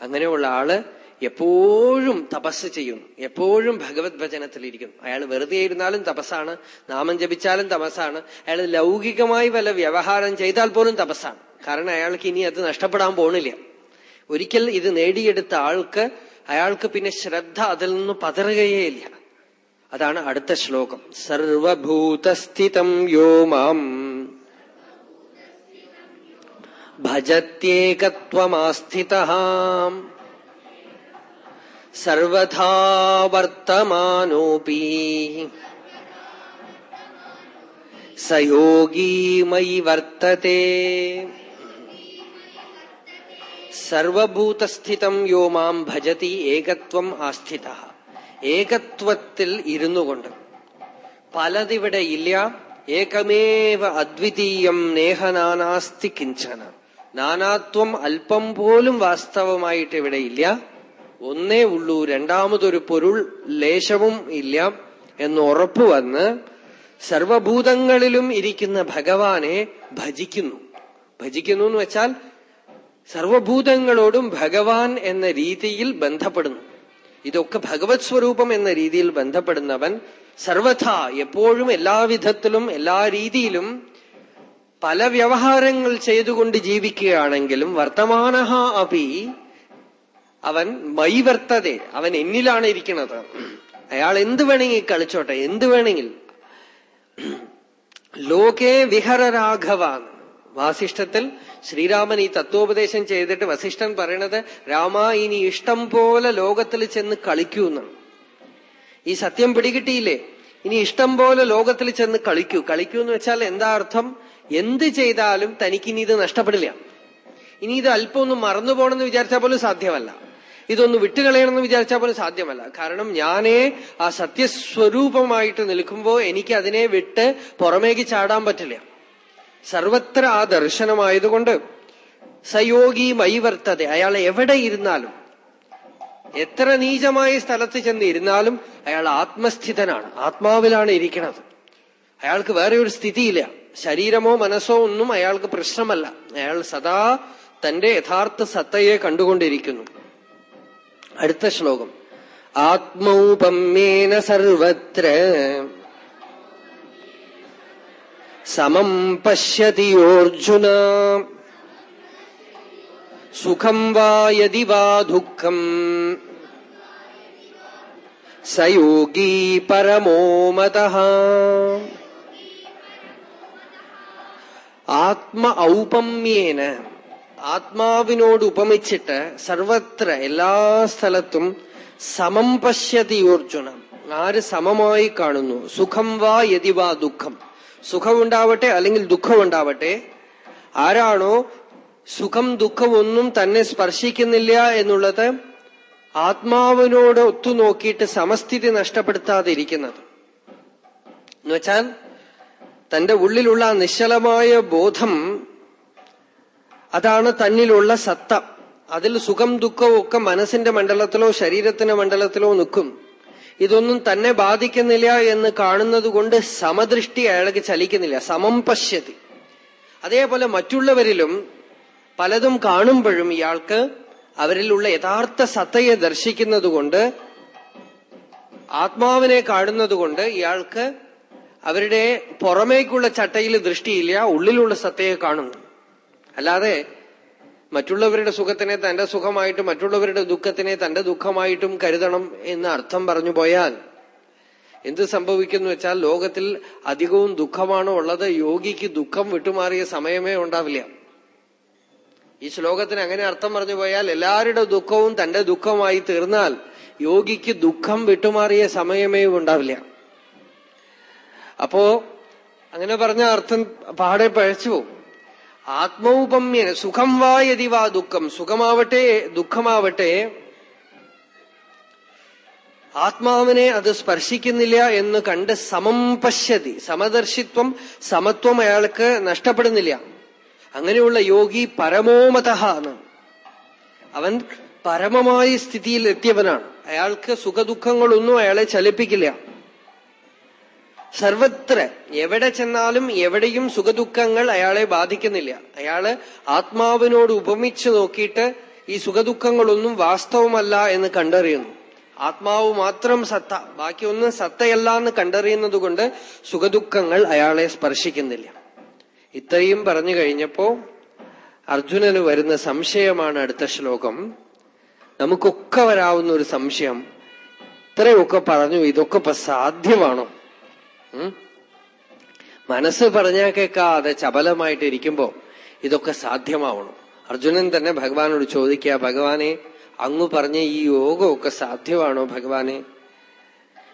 അങ്ങനെയുള്ള ആൾ എപ്പോഴും തപസ് ചെയ്യുന്നു. എപ്പോഴും ഭഗവത് ഭജനത്തിലിരിക്കുന്നു. അയാൾ വെറുതെ ഇരുന്നാലും തപസ്സാണ് നാമം ജപിച്ചാലും തപസ്സാണ് അയാൾ ലൗകികമായി വല്ല വ്യവഹാരം ചെയ്താൽ പോലും തപസ്സാണ്. കാരണം അയാൾക്ക് ഇനി അത് നഷ്ടപ്പെടാൻ പോണില്ല. ഒരിക്കൽ ഇത് നേടിയെടുത്ത ആൾക്ക് അയാൾക്ക് പിന്നെ ശ്രദ്ധ അതിൽ നിന്ന് പതറുകയേ ഇല്ല അതാണ് അടുത്ത ശ്ലോകം. സർവഭൂതസ്ഥിതം യോ മാം? ഭജത്യേകത്വമാസ്ഥിത സർവഥാ വർത്തമാനോപി. സയോഗീ മയി വർത്തത്തെ സർവഭൂതസ്ഥിതം യോ മാം ഭജതി ഏകത്വം ആസ്ഥിത. ഏകത്വത്തിൽ ഇരുന്നു കൊണ്ട്. പലതിവിടെ ഇല്ല. ഏകമേവ അദ്വിതീയം നേഹനാനാസ്തി കിഞ്ചന. നാനാത്വം അല്പം പോലും വാസ്തവമായിട്ട് ഇവിടെ ഇല്ല. ഒന്നേ ഉള്ളൂ രണ്ടാമതൊരു പൊരുൾ ലേശവും ഇല്ല എന്ന് ഉറപ്പുവന്ന് സർവഭൂതങ്ങളിലും ഇരിക്കുന്ന ഭഗവാനെ ഭജിക്കുന്നു. ഭജിക്കുന്നു എന്ന് വെച്ചാൽ സർവഭൂതങ്ങളോടും ഭഗവാൻ എന്ന രീതിയിൽ ബന്ധപ്പെടുന്നു. ഇതൊക്കെ ഭഗവത് സ്വരൂപം എന്ന രീതിയിൽ ബന്ധപ്പെടുന്നവൻ സർവഥ എപ്പോഴും എല്ലാവിധത്തിലും എല്ലാ രീതിയിലും പല വ്യവഹാരങ്ങൾ ചെയ്തുകൊണ്ട് ജീവിക്കുകയാണെങ്കിലും വർത്തമാന അപി അവൻ മൈവർത്തതെ അവൻ എന്നിലാണ് ഇരിക്കുന്നത്. അയാൾ എന്ത് വേണമെങ്കിൽ കളിച്ചോട്ടെ എന്ത് വേണമെങ്കിൽ. ലോകേ വിഹരരാഘവ വാസിഷ്ഠത്തിൽ ശ്രീരാമൻ ഈ തത്വോപദേശം ചെയ്തിട്ട് വസിഷ്ഠൻ പറയണത് രാമ ഇനി ഇഷ്ടം പോലെ ലോകത്തിൽ ചെന്ന് കളിക്കൂ എന്നാണ് ഈ സത്യം പിടികിട്ടിയില്ലേ? ഇനി ഇഷ്ടം പോലെ ലോകത്തിൽ ചെന്ന് കളിക്കൂ. കളിക്കൂ എന്ന് വെച്ചാൽ എന്താ അർത്ഥം? എന്ത് ചെയ്താലും തനിക്കിനി ഇത് നഷ്ടപ്പെടില്ല. ഇനി ഇത് അല്പം ഒന്ന് മറന്നു പോണെന്ന് വിചാരിച്ചാൽ പോലും സാധ്യമല്ല. ഇതൊന്ന് വിട്ടുകളയണമെന്ന് വിചാരിച്ചാൽ പോലും സാധ്യമല്ല. കാരണം ഞാനേ ആ സത്യസ്വരൂപമായിട്ട് നിൽക്കുമ്പോൾ എനിക്ക് അതിനെ വിട്ട് പുറമേക്ക് ചാടാൻ പറ്റില്ല. സർവത്ര ആ ദർശനമായതുകൊണ്ട് സയോഗി മൈവർത്തത അയാൾ എവിടെ ഇരുന്നാലും എത്ര നീചമായ സ്ഥലത്ത് ചെന്ന് ഇരുന്നാലും അയാൾ ആത്മസ്ഥിതനാണ്. ആത്മാവിലാണ് ഇരിക്കുന്നത്. അയാൾക്ക് വേറെ ഒരു സ്ഥിതിയില്ല. ശരീരമോ മനസ്സോ ഒന്നും അയാൾക്ക് പ്രശ്നമല്ല. അയാൾ സദാ തന്റെ യഥാർത്ഥ സത്തയെ കണ്ടുകൊണ്ടിരിക്കുന്നു. അടുത്ത ശ്ലോകം ആത്മൗപമ്യേന സർവത്ര സമം പശ്യതി യോർജുന സുഖം വാ യതി വാ ദുഃഖം സയോഗീ പരമോ മത ആത്മ ഔപമ്യേന ആത്മാവിനോട് ഉപമിച്ചിട്ട് സർവത്ര എല്ലാ സ്ഥലത്തും സമം പശ്യതി ഊർജുനം ആര് സമമായി കാണുന്നു? സുഖം വാ യതി വാ ദുഃഖം. സുഖമുണ്ടാവട്ടെ അല്ലെങ്കിൽ ദുഃഖം ഉണ്ടാവട്ടെ ആരാണോ സുഖം ദുഃഖം ഒന്നും തന്നെ സ്പർശിക്കുന്നില്ല എന്നുള്ളത് ആത്മാവിനോട് ഒത്തുനോക്കിയിട്ട് സമസ്ഥിതി നഷ്ടപ്പെടുത്താതിരിക്കുന്നത്. എന്നുവെച്ചാൽ തന്റെ ഉള്ളിലുള്ള നിശ്ചലമായ ബോധം അതാണ് തന്നിലുള്ള സത്ത. അതിൽ സുഖം ദുഃഖവും ഒക്കെ മനസ്സിന്റെ മണ്ഡലത്തിലോ ശരീരത്തിന്റെ മണ്ഡലത്തിലോ നിൽക്കും. ഇതൊന്നും തന്നെ ബാധിക്കുന്നില്ല എന്ന് കാണുന്നത് കൊണ്ട് സമദൃഷ്ടി അയാൾക്ക് ചലിക്കുന്നില്ല. സമം പശ്യതി. അതേപോലെ മറ്റുള്ളവരിലും പലതും കാണുമ്പോഴും ഇയാൾക്ക് അവരിലുള്ള യഥാർത്ഥ സത്തയെ ദർശിക്കുന്നതുകൊണ്ട് ആത്മാവിനെ കാണുന്നതുകൊണ്ട് ഇയാൾക്ക് അവരുടെ പുറമേക്കുള്ള ചട്ടയിൽ ദൃഷ്ടിയില്ല ഉള്ളിലുള്ള സത്തയെ കാണുന്നു. അല്ലാതെ മറ്റുള്ളവരുടെ സുഖത്തിനെ തന്റെ സുഖമായിട്ടും മറ്റുള്ളവരുടെ ദുഃഖത്തിനെ തന്റെ ദുഃഖമായിട്ടും കരുതണം എന്ന് അർത്ഥം പറഞ്ഞു പോയാൽ എന്ത് സംഭവിക്കുന്നു വെച്ചാൽ ലോകത്തിൽ അധികവും ദുഃഖമാണോ ഉള്ളത് യോഗിക്ക് ദുഃഖം വിട്ടുമാറിയ സമയമേ ഉണ്ടാവില്ല. ഈ ശ്ലോകത്തിന് അങ്ങനെ അർത്ഥം പറഞ്ഞു പോയാൽ എല്ലാവരുടെ ദുഃഖവും തന്റെ ദുഃഖമായി തീർന്നാൽ യോഗിക്ക് ദുഃഖം വിട്ടുമാറിയ സമയമേ ഉണ്ടാവില്ല. അപ്പോ അങ്ങനെ പറഞ്ഞ അർത്ഥം പാടെ പഴച്ചു പോകും. ആത്മൗപമ്യന് സുഖം വാ യതി വാ ദുഃഖം. സുഖമാവട്ടെ ദുഃഖമാവട്ടെ. ആത്മാവിനെ അത് സ്പർശിക്കുന്നില്ല എന്ന് കണ്ട് സമം പശ്യതി. സമദർശിത്വം സമത്വം അയാൾക്ക് നഷ്ടപ്പെടുന്നില്ല. അങ്ങനെയുള്ള യോഗി പരമോമത ആണ്. അവൻ പരമമായ സ്ഥിതിയിൽ എത്തിയവനാണ് അയാൾക്ക് സുഖദുഃഖങ്ങളൊന്നും അയാളെ ചലിപ്പിക്കില്ല. സർവത്ര എവിടെ ചെന്നാലും എവിടെയും സുഖദുഃഖങ്ങൾ അയാളെ ബാധിക്കുന്നില്ല. അയാൾ ആത്മാവിനോട് ഉപമിച്ചു നോക്കിയിട്ട് ഈ സുഖദുഃഖങ്ങളൊന്നും വാസ്തവമല്ല എന്ന് കണ്ടറിയുന്നു. ആത്മാവ് മാത്രം സത്ത ബാക്കിയൊന്നും സത്തയല്ല എന്ന് കണ്ടറിയുന്നത് കൊണ്ട് സുഖദുഃഖങ്ങൾ അയാളെ സ്പർശിക്കുന്നില്ല. ഇത്രയും പറഞ്ഞു കഴിഞ്ഞപ്പോ അർജുനന് വരുന്ന സംശയമാണ് അടുത്ത ശ്ലോകം. നമുക്കൊക്കെ വരാവുന്ന ഒരു സംശയം. ഇത്രയൊക്കെ പറഞ്ഞു ഇതൊക്കെ സാധ്യമാണോ? മനസ്സ് പറഞ്ഞാൽ കേൾക്കാതെ ചപലമായിട്ട് ഇരിക്കുമ്പോ ഇതൊക്കെ സാധ്യമാവണം. അർജുനൻ തന്നെ ഭഗവാനോട് ചോദിക്കുക ഭഗവാനെ അങ്ങ് പറഞ്ഞ ഈ യോഗമൊക്കെ സാധ്യമാണോ ഭഗവാനെ?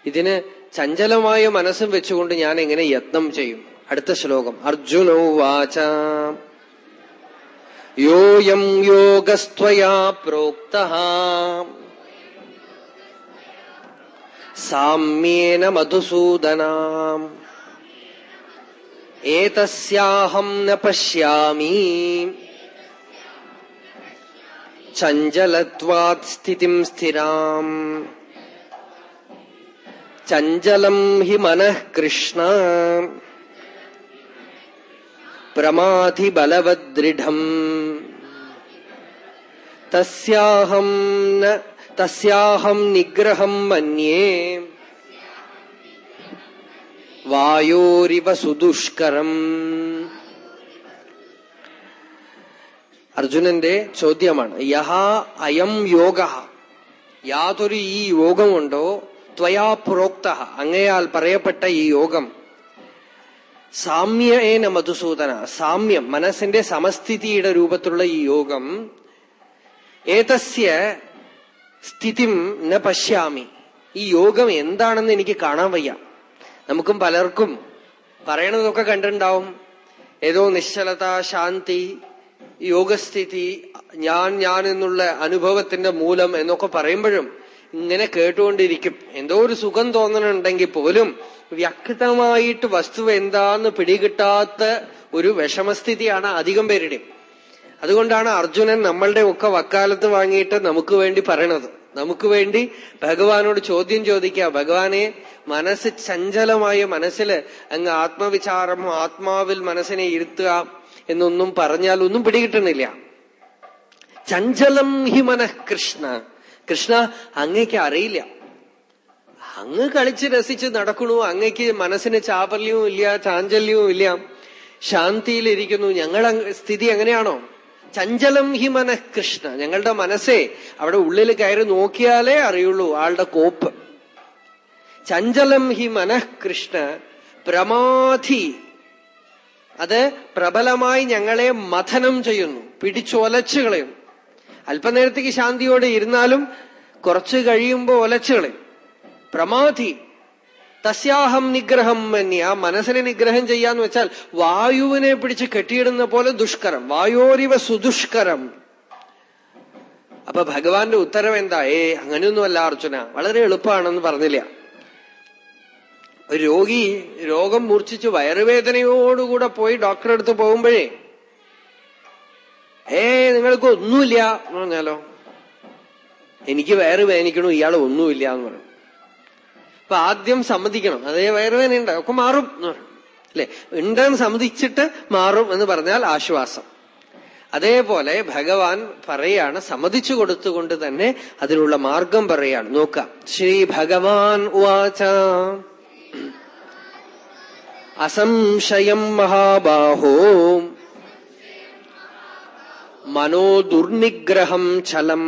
ഇതിന് ചഞ്ചലമായ മനസ്സും വെച്ചുകൊണ്ട് ഞാൻ എങ്ങനെ യത്നം ചെയ്യും? അടുത്ത ശ്ലോകം. അർജുനോ വാച യോയം യോഗസ്ത്വയാ പ്രോക്ത. साम्येन मधुसूदनाम्। एतस्याहम् न पश्यामि। चञ्चलत्वात् स्थितिम् स्थिराम्। चञ्चलम् हि मनः कृष्ण। प्रमाधिबलवद्दृढम् तस्याहम् न തസ്യാഹം നിഗ്രഹം മന്യേ വായോരിവ സുദുഷ്കരം അർജുനന്റെ ചോദ്യമാണ് യഹ അയം യോഗ? യാതൊരു ഈ യോഗമുണ്ടോ? ത്വയാ പ്രോക്ത? അങ്ങയാൽ പറയപ്പെട്ട ഈ യോഗം. സാമ്യേന മധുസൂദന സാമ്യം മനസ്സിന്റെ സമസ്ഥിതിയുടെ രൂപത്തിലുള്ള ഈ യോഗം. ഏതസ്യ സ്ഥിതിം ന പശ്യാമി. ഈ യോഗം എന്താണെന്ന് എനിക്ക് കാണാൻ വയ്യ. നമുക്കും പലർക്കും പറയണതൊക്കെ കണ്ടിട്ടുണ്ടാവും. ഏതോ നിശ്ചലത ശാന്തി യോഗസ്ഥിതി ഞാൻ ഞാൻ എന്നുള്ള അനുഭവത്തിന്റെ മൂലം എന്നൊക്കെ പറയുമ്പോഴും ഇങ്ങനെ കേട്ടുകൊണ്ടിരിക്കും. എന്തോ ഒരു സുഖം തോന്നണുണ്ടെങ്കിൽ പോലും വ്യക്തമായിട്ട് വസ്തു എന്താന്ന് പിടികിട്ടാത്ത ഒരു വിഷമസ്ഥിതിയാണ് അധികം പേരുടെയും. അതുകൊണ്ടാണ് അർജുനൻ നമ്മളുടെ ഒക്കെ വക്കാലത്ത് വാങ്ങിയിട്ട് നമുക്ക് വേണ്ടി പറയണത്. നമുക്ക് വേണ്ടി ഭഗവാനോട് ചോദ്യം ചോദിക്കുക. ഭഗവാനെ മനസ്സ് ചഞ്ചലമായ മനസ്സിൽ അങ്ങ് ആത്മവിചാരം ആത്മാവിൽ മനസ്സിനെ ഇരുത്തുക എന്നൊന്നും പറഞ്ഞാൽ ഒന്നും പിടികിട്ടണില്ല ചഞ്ചലം ഹി മന കൃഷ്ണ. കൃഷ്ണ അങ്ങേക്ക് അറിയില്ല. അങ്ങ് കളിച്ച് രസിച്ച് നടക്കണു. അങ്ങക്ക് മനസ്സിന് ചാപല്യവും ഇല്ല ചാഞ്ചല്യവും ഇല്ല. ശാന്തിയിലിരിക്കുന്നു. ഞങ്ങൾ സ്ഥിതി എങ്ങനെയാണോ? ചഞ്ചലം ഹി മനഃ കൃഷ്ണ. ഞങ്ങളുടെ മനസ്സേ അവിടെ ഉള്ളിൽ കയറി നോക്കിയാലേ അറിയുള്ളൂ ആളുടെ കോപ്പ്. ചഞ്ചലം ഹി മനഃ കൃഷ്ണ പ്രമാധി. അത് പ്രബലമായി ഞങ്ങളെ മഥനം ചെയ്യുന്നു പിടിച്ചൊലച്ചു കളയും അല്പനേരത്തേക്ക് ശാന്തിയോടെ ഇരുന്നാലും കുറച്ച് കഴിയുമ്പോൾ ഒലച്ചു കളയും. പ്രമാധി. തസ്യാഹം നിഗ്രഹം മന്യ മനസ്സിനെ നിഗ്രഹം ചെയ്യാന്ന് വെച്ചാൽ വായുവിനെ പിടിച്ച് കെട്ടിയിടുന്ന പോലെ ദുഷ്കരം. വായോരിവ സുദുഷ്കരം. അപ്പൊ ഭഗവാന്റെ ഉത്തരം എന്താ? ഏ അങ്ങനെയൊന്നുമല്ല അർജുന. വളരെ എളുപ്പമാണെന്ന് പറഞ്ഞില്ല. ഒരു രോഗി രോഗം മൂർച്ഛിച്ച് വയറുവേദനയോടുകൂടെ പോയി ഡോക്ടറെ അടുത്ത് പോകുമ്പോഴേ ഏ നിങ്ങൾക്ക് ഒന്നുമില്ല എന്ന് പറഞ്ഞാലോ? എനിക്ക് വയറ് വേദനിക്കണു ഇയാൾ ഒന്നുമില്ല എന്ന് പറയും അപ്പൊ ആദ്യം സമ്മതിക്കണം. അതേ വയറുവേദനയുണ്ട് ഒക്കെ മാറും എന്ന് പറയും. അല്ലെ? ഉണ്ടെന്ന് സമ്മതിച്ചിട്ട് മാറും എന്ന് പറഞ്ഞാൽ ആശ്വാസം. അതേപോലെ ഭഗവാൻ പറയാണ് സമ്മതിച്ചു കൊടുത്തുകൊണ്ട് തന്നെ അതിനുള്ള മാർഗം പറയാണ്. നോക്കാം ശ്രീ ഭഗവാൻ ഉവാച. അസംശയം മഹാബാഹോ. മനോ ദുർനിഗ്രഹം ചലം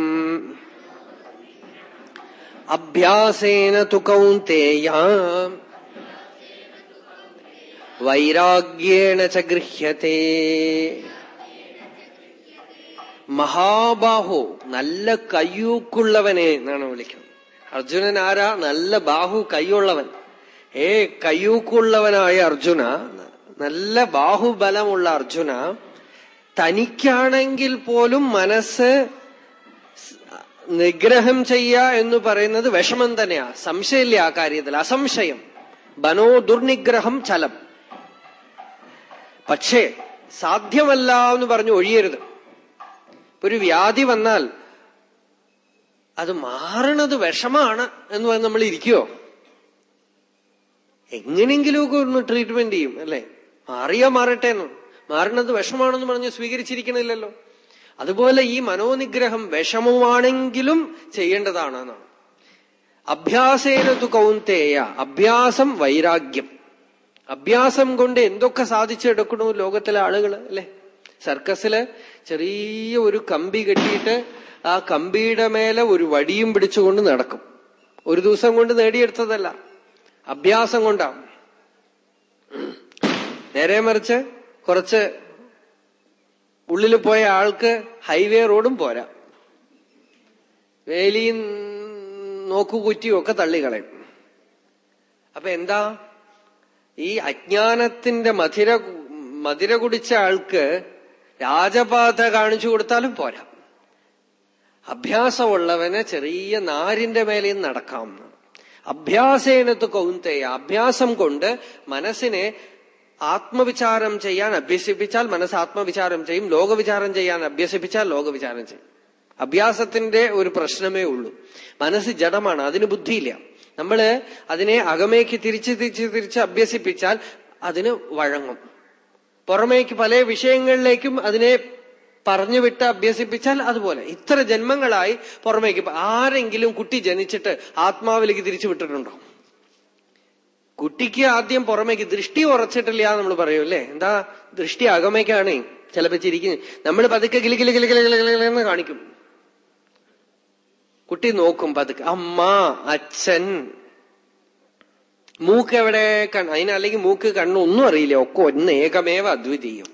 അഭ്യാസേന തു കൗന്തേയ. വൈരാഗ്യേണ ച ഗൃഹ്യത്തെ. മഹാബാഹു നല്ല കയ്യൂക്കുള്ളവനെ എന്നാണ് വിളിക്കുന്നത്. അർജുനൻ ആരാ? നല്ല ബാഹു കൈയുള്ളവൻ ഏ കയ്യൂക്കുള്ളവനായ അർജുന നല്ല ബാഹുബലമുള്ള അർജുന തനിക്കാണെങ്കിൽ പോലും മനസ്സ് നിഗ്രഹം ചെയ്യ എന്ന് പറയുന്നത് വിഷമം തന്നെയാ. സംശയമില്ല ആ കാര്യത്തിൽ. അസംശയം. ബനോ ദുർനിഗ്രഹം ചലം. പക്ഷേ സാധ്യമല്ല എന്ന് പറഞ്ഞു ഒഴിയരുത്. ഒരു വ്യാധി വന്നാൽ അത് മാറണത് വിഷമാണ് എന്ന് പറഞ്ഞ് നമ്മൾ ഇരിക്കുവോ? എങ്ങനെയെങ്കിലുമൊക്കെ ഒന്ന് ട്രീറ്റ്മെന്റ് ചെയ്യും അല്ലെ? മാറിയാ മാറട്ടെ എന്ന്. മാറണത് വിഷമാണെന്ന് പറഞ്ഞ് സ്വീകരിച്ചിരിക്കണില്ലല്ലോ. അതുപോലെ ഈ മനോനിഗ്രഹം വിഷമമാണെങ്കിലും ചെയ്യേണ്ടതാണ് എന്നാണ് അഭ്യാസേനതു കൗന്തേയ അഭ്യാസം വൈരാഗ്യം. അഭ്യാസം കൊണ്ട് എന്തൊക്കെ സാധിച്ചെടുക്കണു ലോകത്തിലെ ആളുകൾ അല്ലെ? സർക്കസിൽ ചെറിയ ഒരു കമ്പി കെട്ടിയിട്ട് ആ കമ്പിയുടെ മേലെ ഒരു വടിയും പിടിച്ചുകൊണ്ട് നടക്കും. ഒരു ദിവസം കൊണ്ട് നേടിയെടുത്തതല്ല. അഭ്യാസം കൊണ്ടാണ്. നേരെ മറിച്ച് കുറച്ച് ഉള്ളിൽ പോയ ആൾക്ക് ഹൈവേ റോഡും പോരാ. വേലിയും നോക്കുകുറ്റിയും ഒക്കെ തള്ളിക്കളയും. അപ്പൊ എന്താ? ഈ അജ്ഞാനത്തിന്റെ മധുര മധുര കുടിച്ച ആൾക്ക് രാജപാത കാണിച്ചു കൊടുത്താലും പോരാ. അഭ്യാസമുള്ളവന് ചെറിയ നാരിന്റെ മേലെയും നടക്കാം. അഭ്യാസേനത്ത് കൗന്തേയ അഭ്യാസം കൊണ്ട് മനസ്സിനെ ആത്മവിചാരം ചെയ്യാൻ അഭ്യസിപ്പിച്ചാൽ മനസ്സ് ആത്മവിചാരം ചെയ്യും ലോകവിചാരം ചെയ്യാൻ അഭ്യസിപ്പിച്ചാൽ ലോകവിചാരം ചെയ്യും. അഭ്യാസത്തിന്റെ ഒരു പ്രശ്നമേ ഉള്ളൂ. മനസ്സ് ജഡമാണ് അതിന് ബുദ്ധിയില്ല. നമ്മൾ അതിനെ അകമേക്ക് തിരിച്ച് തിരിച്ച് തിരിച്ച് അഭ്യസിപ്പിച്ചാൽ അതിന് വഴങ്ങും. പുറമേക്ക് പല വിഷയങ്ങളിലേക്കും അതിനെ പറഞ്ഞു വിട്ട് അഭ്യസിപ്പിച്ചാൽ അതുപോലെ. ഇത്ര ജന്മങ്ങളായി പുറമേക്ക് ആരെങ്കിലും കുട്ടി ജനിച്ചിട്ട് ആത്മാവിലേക്ക് തിരിച്ചു വിട്ടിട്ടുണ്ടോ? കുട്ടിക്ക് ആദ്യം പുറമേക്ക് ദൃഷ്ടി ഉറച്ചിട്ടില്ല നമ്മൾ പറയും അല്ലേ? എന്താ? ദൃഷ്ടി അകമേക്കാണ്. ചിലപ്പോ ചിരിക്കുന്നു നമ്മൾ പതുക്കെ കിലി കിലി കിലി കിലി കിലി എന്ന് കാണിക്കും. കുട്ടി നോക്കും പതുക്കെ. അമ്മ അച്ഛൻ. മൂക്ക് എവിടെ കണ് അതിനല്ലെങ്കിൽ മൂക്ക് കണ്ണ് ഒന്നും അറിയില്ല. ഒക്കെ ഒന്ന് ഏകമേവ അദ്വിതീയം.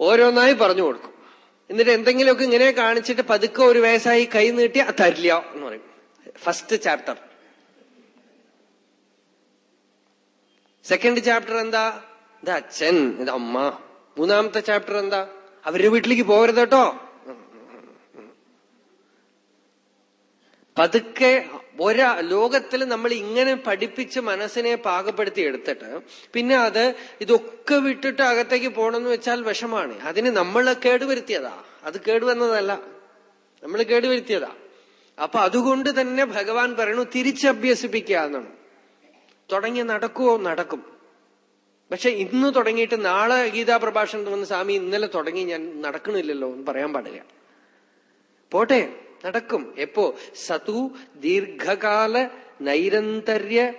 ഓരോന്നായി പറഞ്ഞു കൊടുക്കും. എന്നിട്ട് എന്തെങ്കിലുമൊക്കെ ഇങ്ങനെ കാണിച്ചിട്ട് പതുക്കെ ഒരു വയസ്സായി കൈ നീട്ടി തരില്ല എന്ന് പറയും. ഫസ്റ്റ് ചാപ്റ്റർ സെക്കൻഡ് ചാപ്റ്റർ എന്താ? ഇത് അച്ഛൻ ഇത് അമ്മ. മൂന്നാമത്തെ ചാപ്റ്റർ എന്താ? അവരുടെ വീട്ടിലേക്ക് പോകരുത് കേട്ടോ. പതുക്കെ ഒരാ ലോകത്തിൽ നമ്മൾ ഇങ്ങനെ പഠിപ്പിച്ച് മനസ്സിനെ പാകപ്പെടുത്തി എടുത്തിട്ട് പിന്നെ അത് ഇതൊക്കെ വിട്ടിട്ട് അകത്തേക്ക് പോകണമെന്ന് വെച്ചാൽ വിഷമാണ്. അതിന് നമ്മൾ കേടുവരുത്തിയതാ. അത് കേടുവന്നതല്ല. നമ്മൾ കേടുവരുത്തിയതാ. അപ്പൊ അതുകൊണ്ട് തന്നെ ഭഗവാൻ പറയണു തിരിച്ചഭ്യസിപ്പിക്കുക എന്നാണ്. തുടങ്ങി നടക്കുവോ? നടക്കും. പക്ഷെ ഇന്ന് തുടങ്ങിയിട്ട് നാളെ ഗീതാ പ്രഭാഷണം വന്ന് സ്വാമി ഇന്നലെ തുടങ്ങി ഞാൻ നടക്കണില്ലല്ലോ എന്ന് പറയാൻ പാടില്ല. പോട്ടെ നടക്കും. എപ്പോ? സതു ദീർഘകാല നൈരന്തര്യ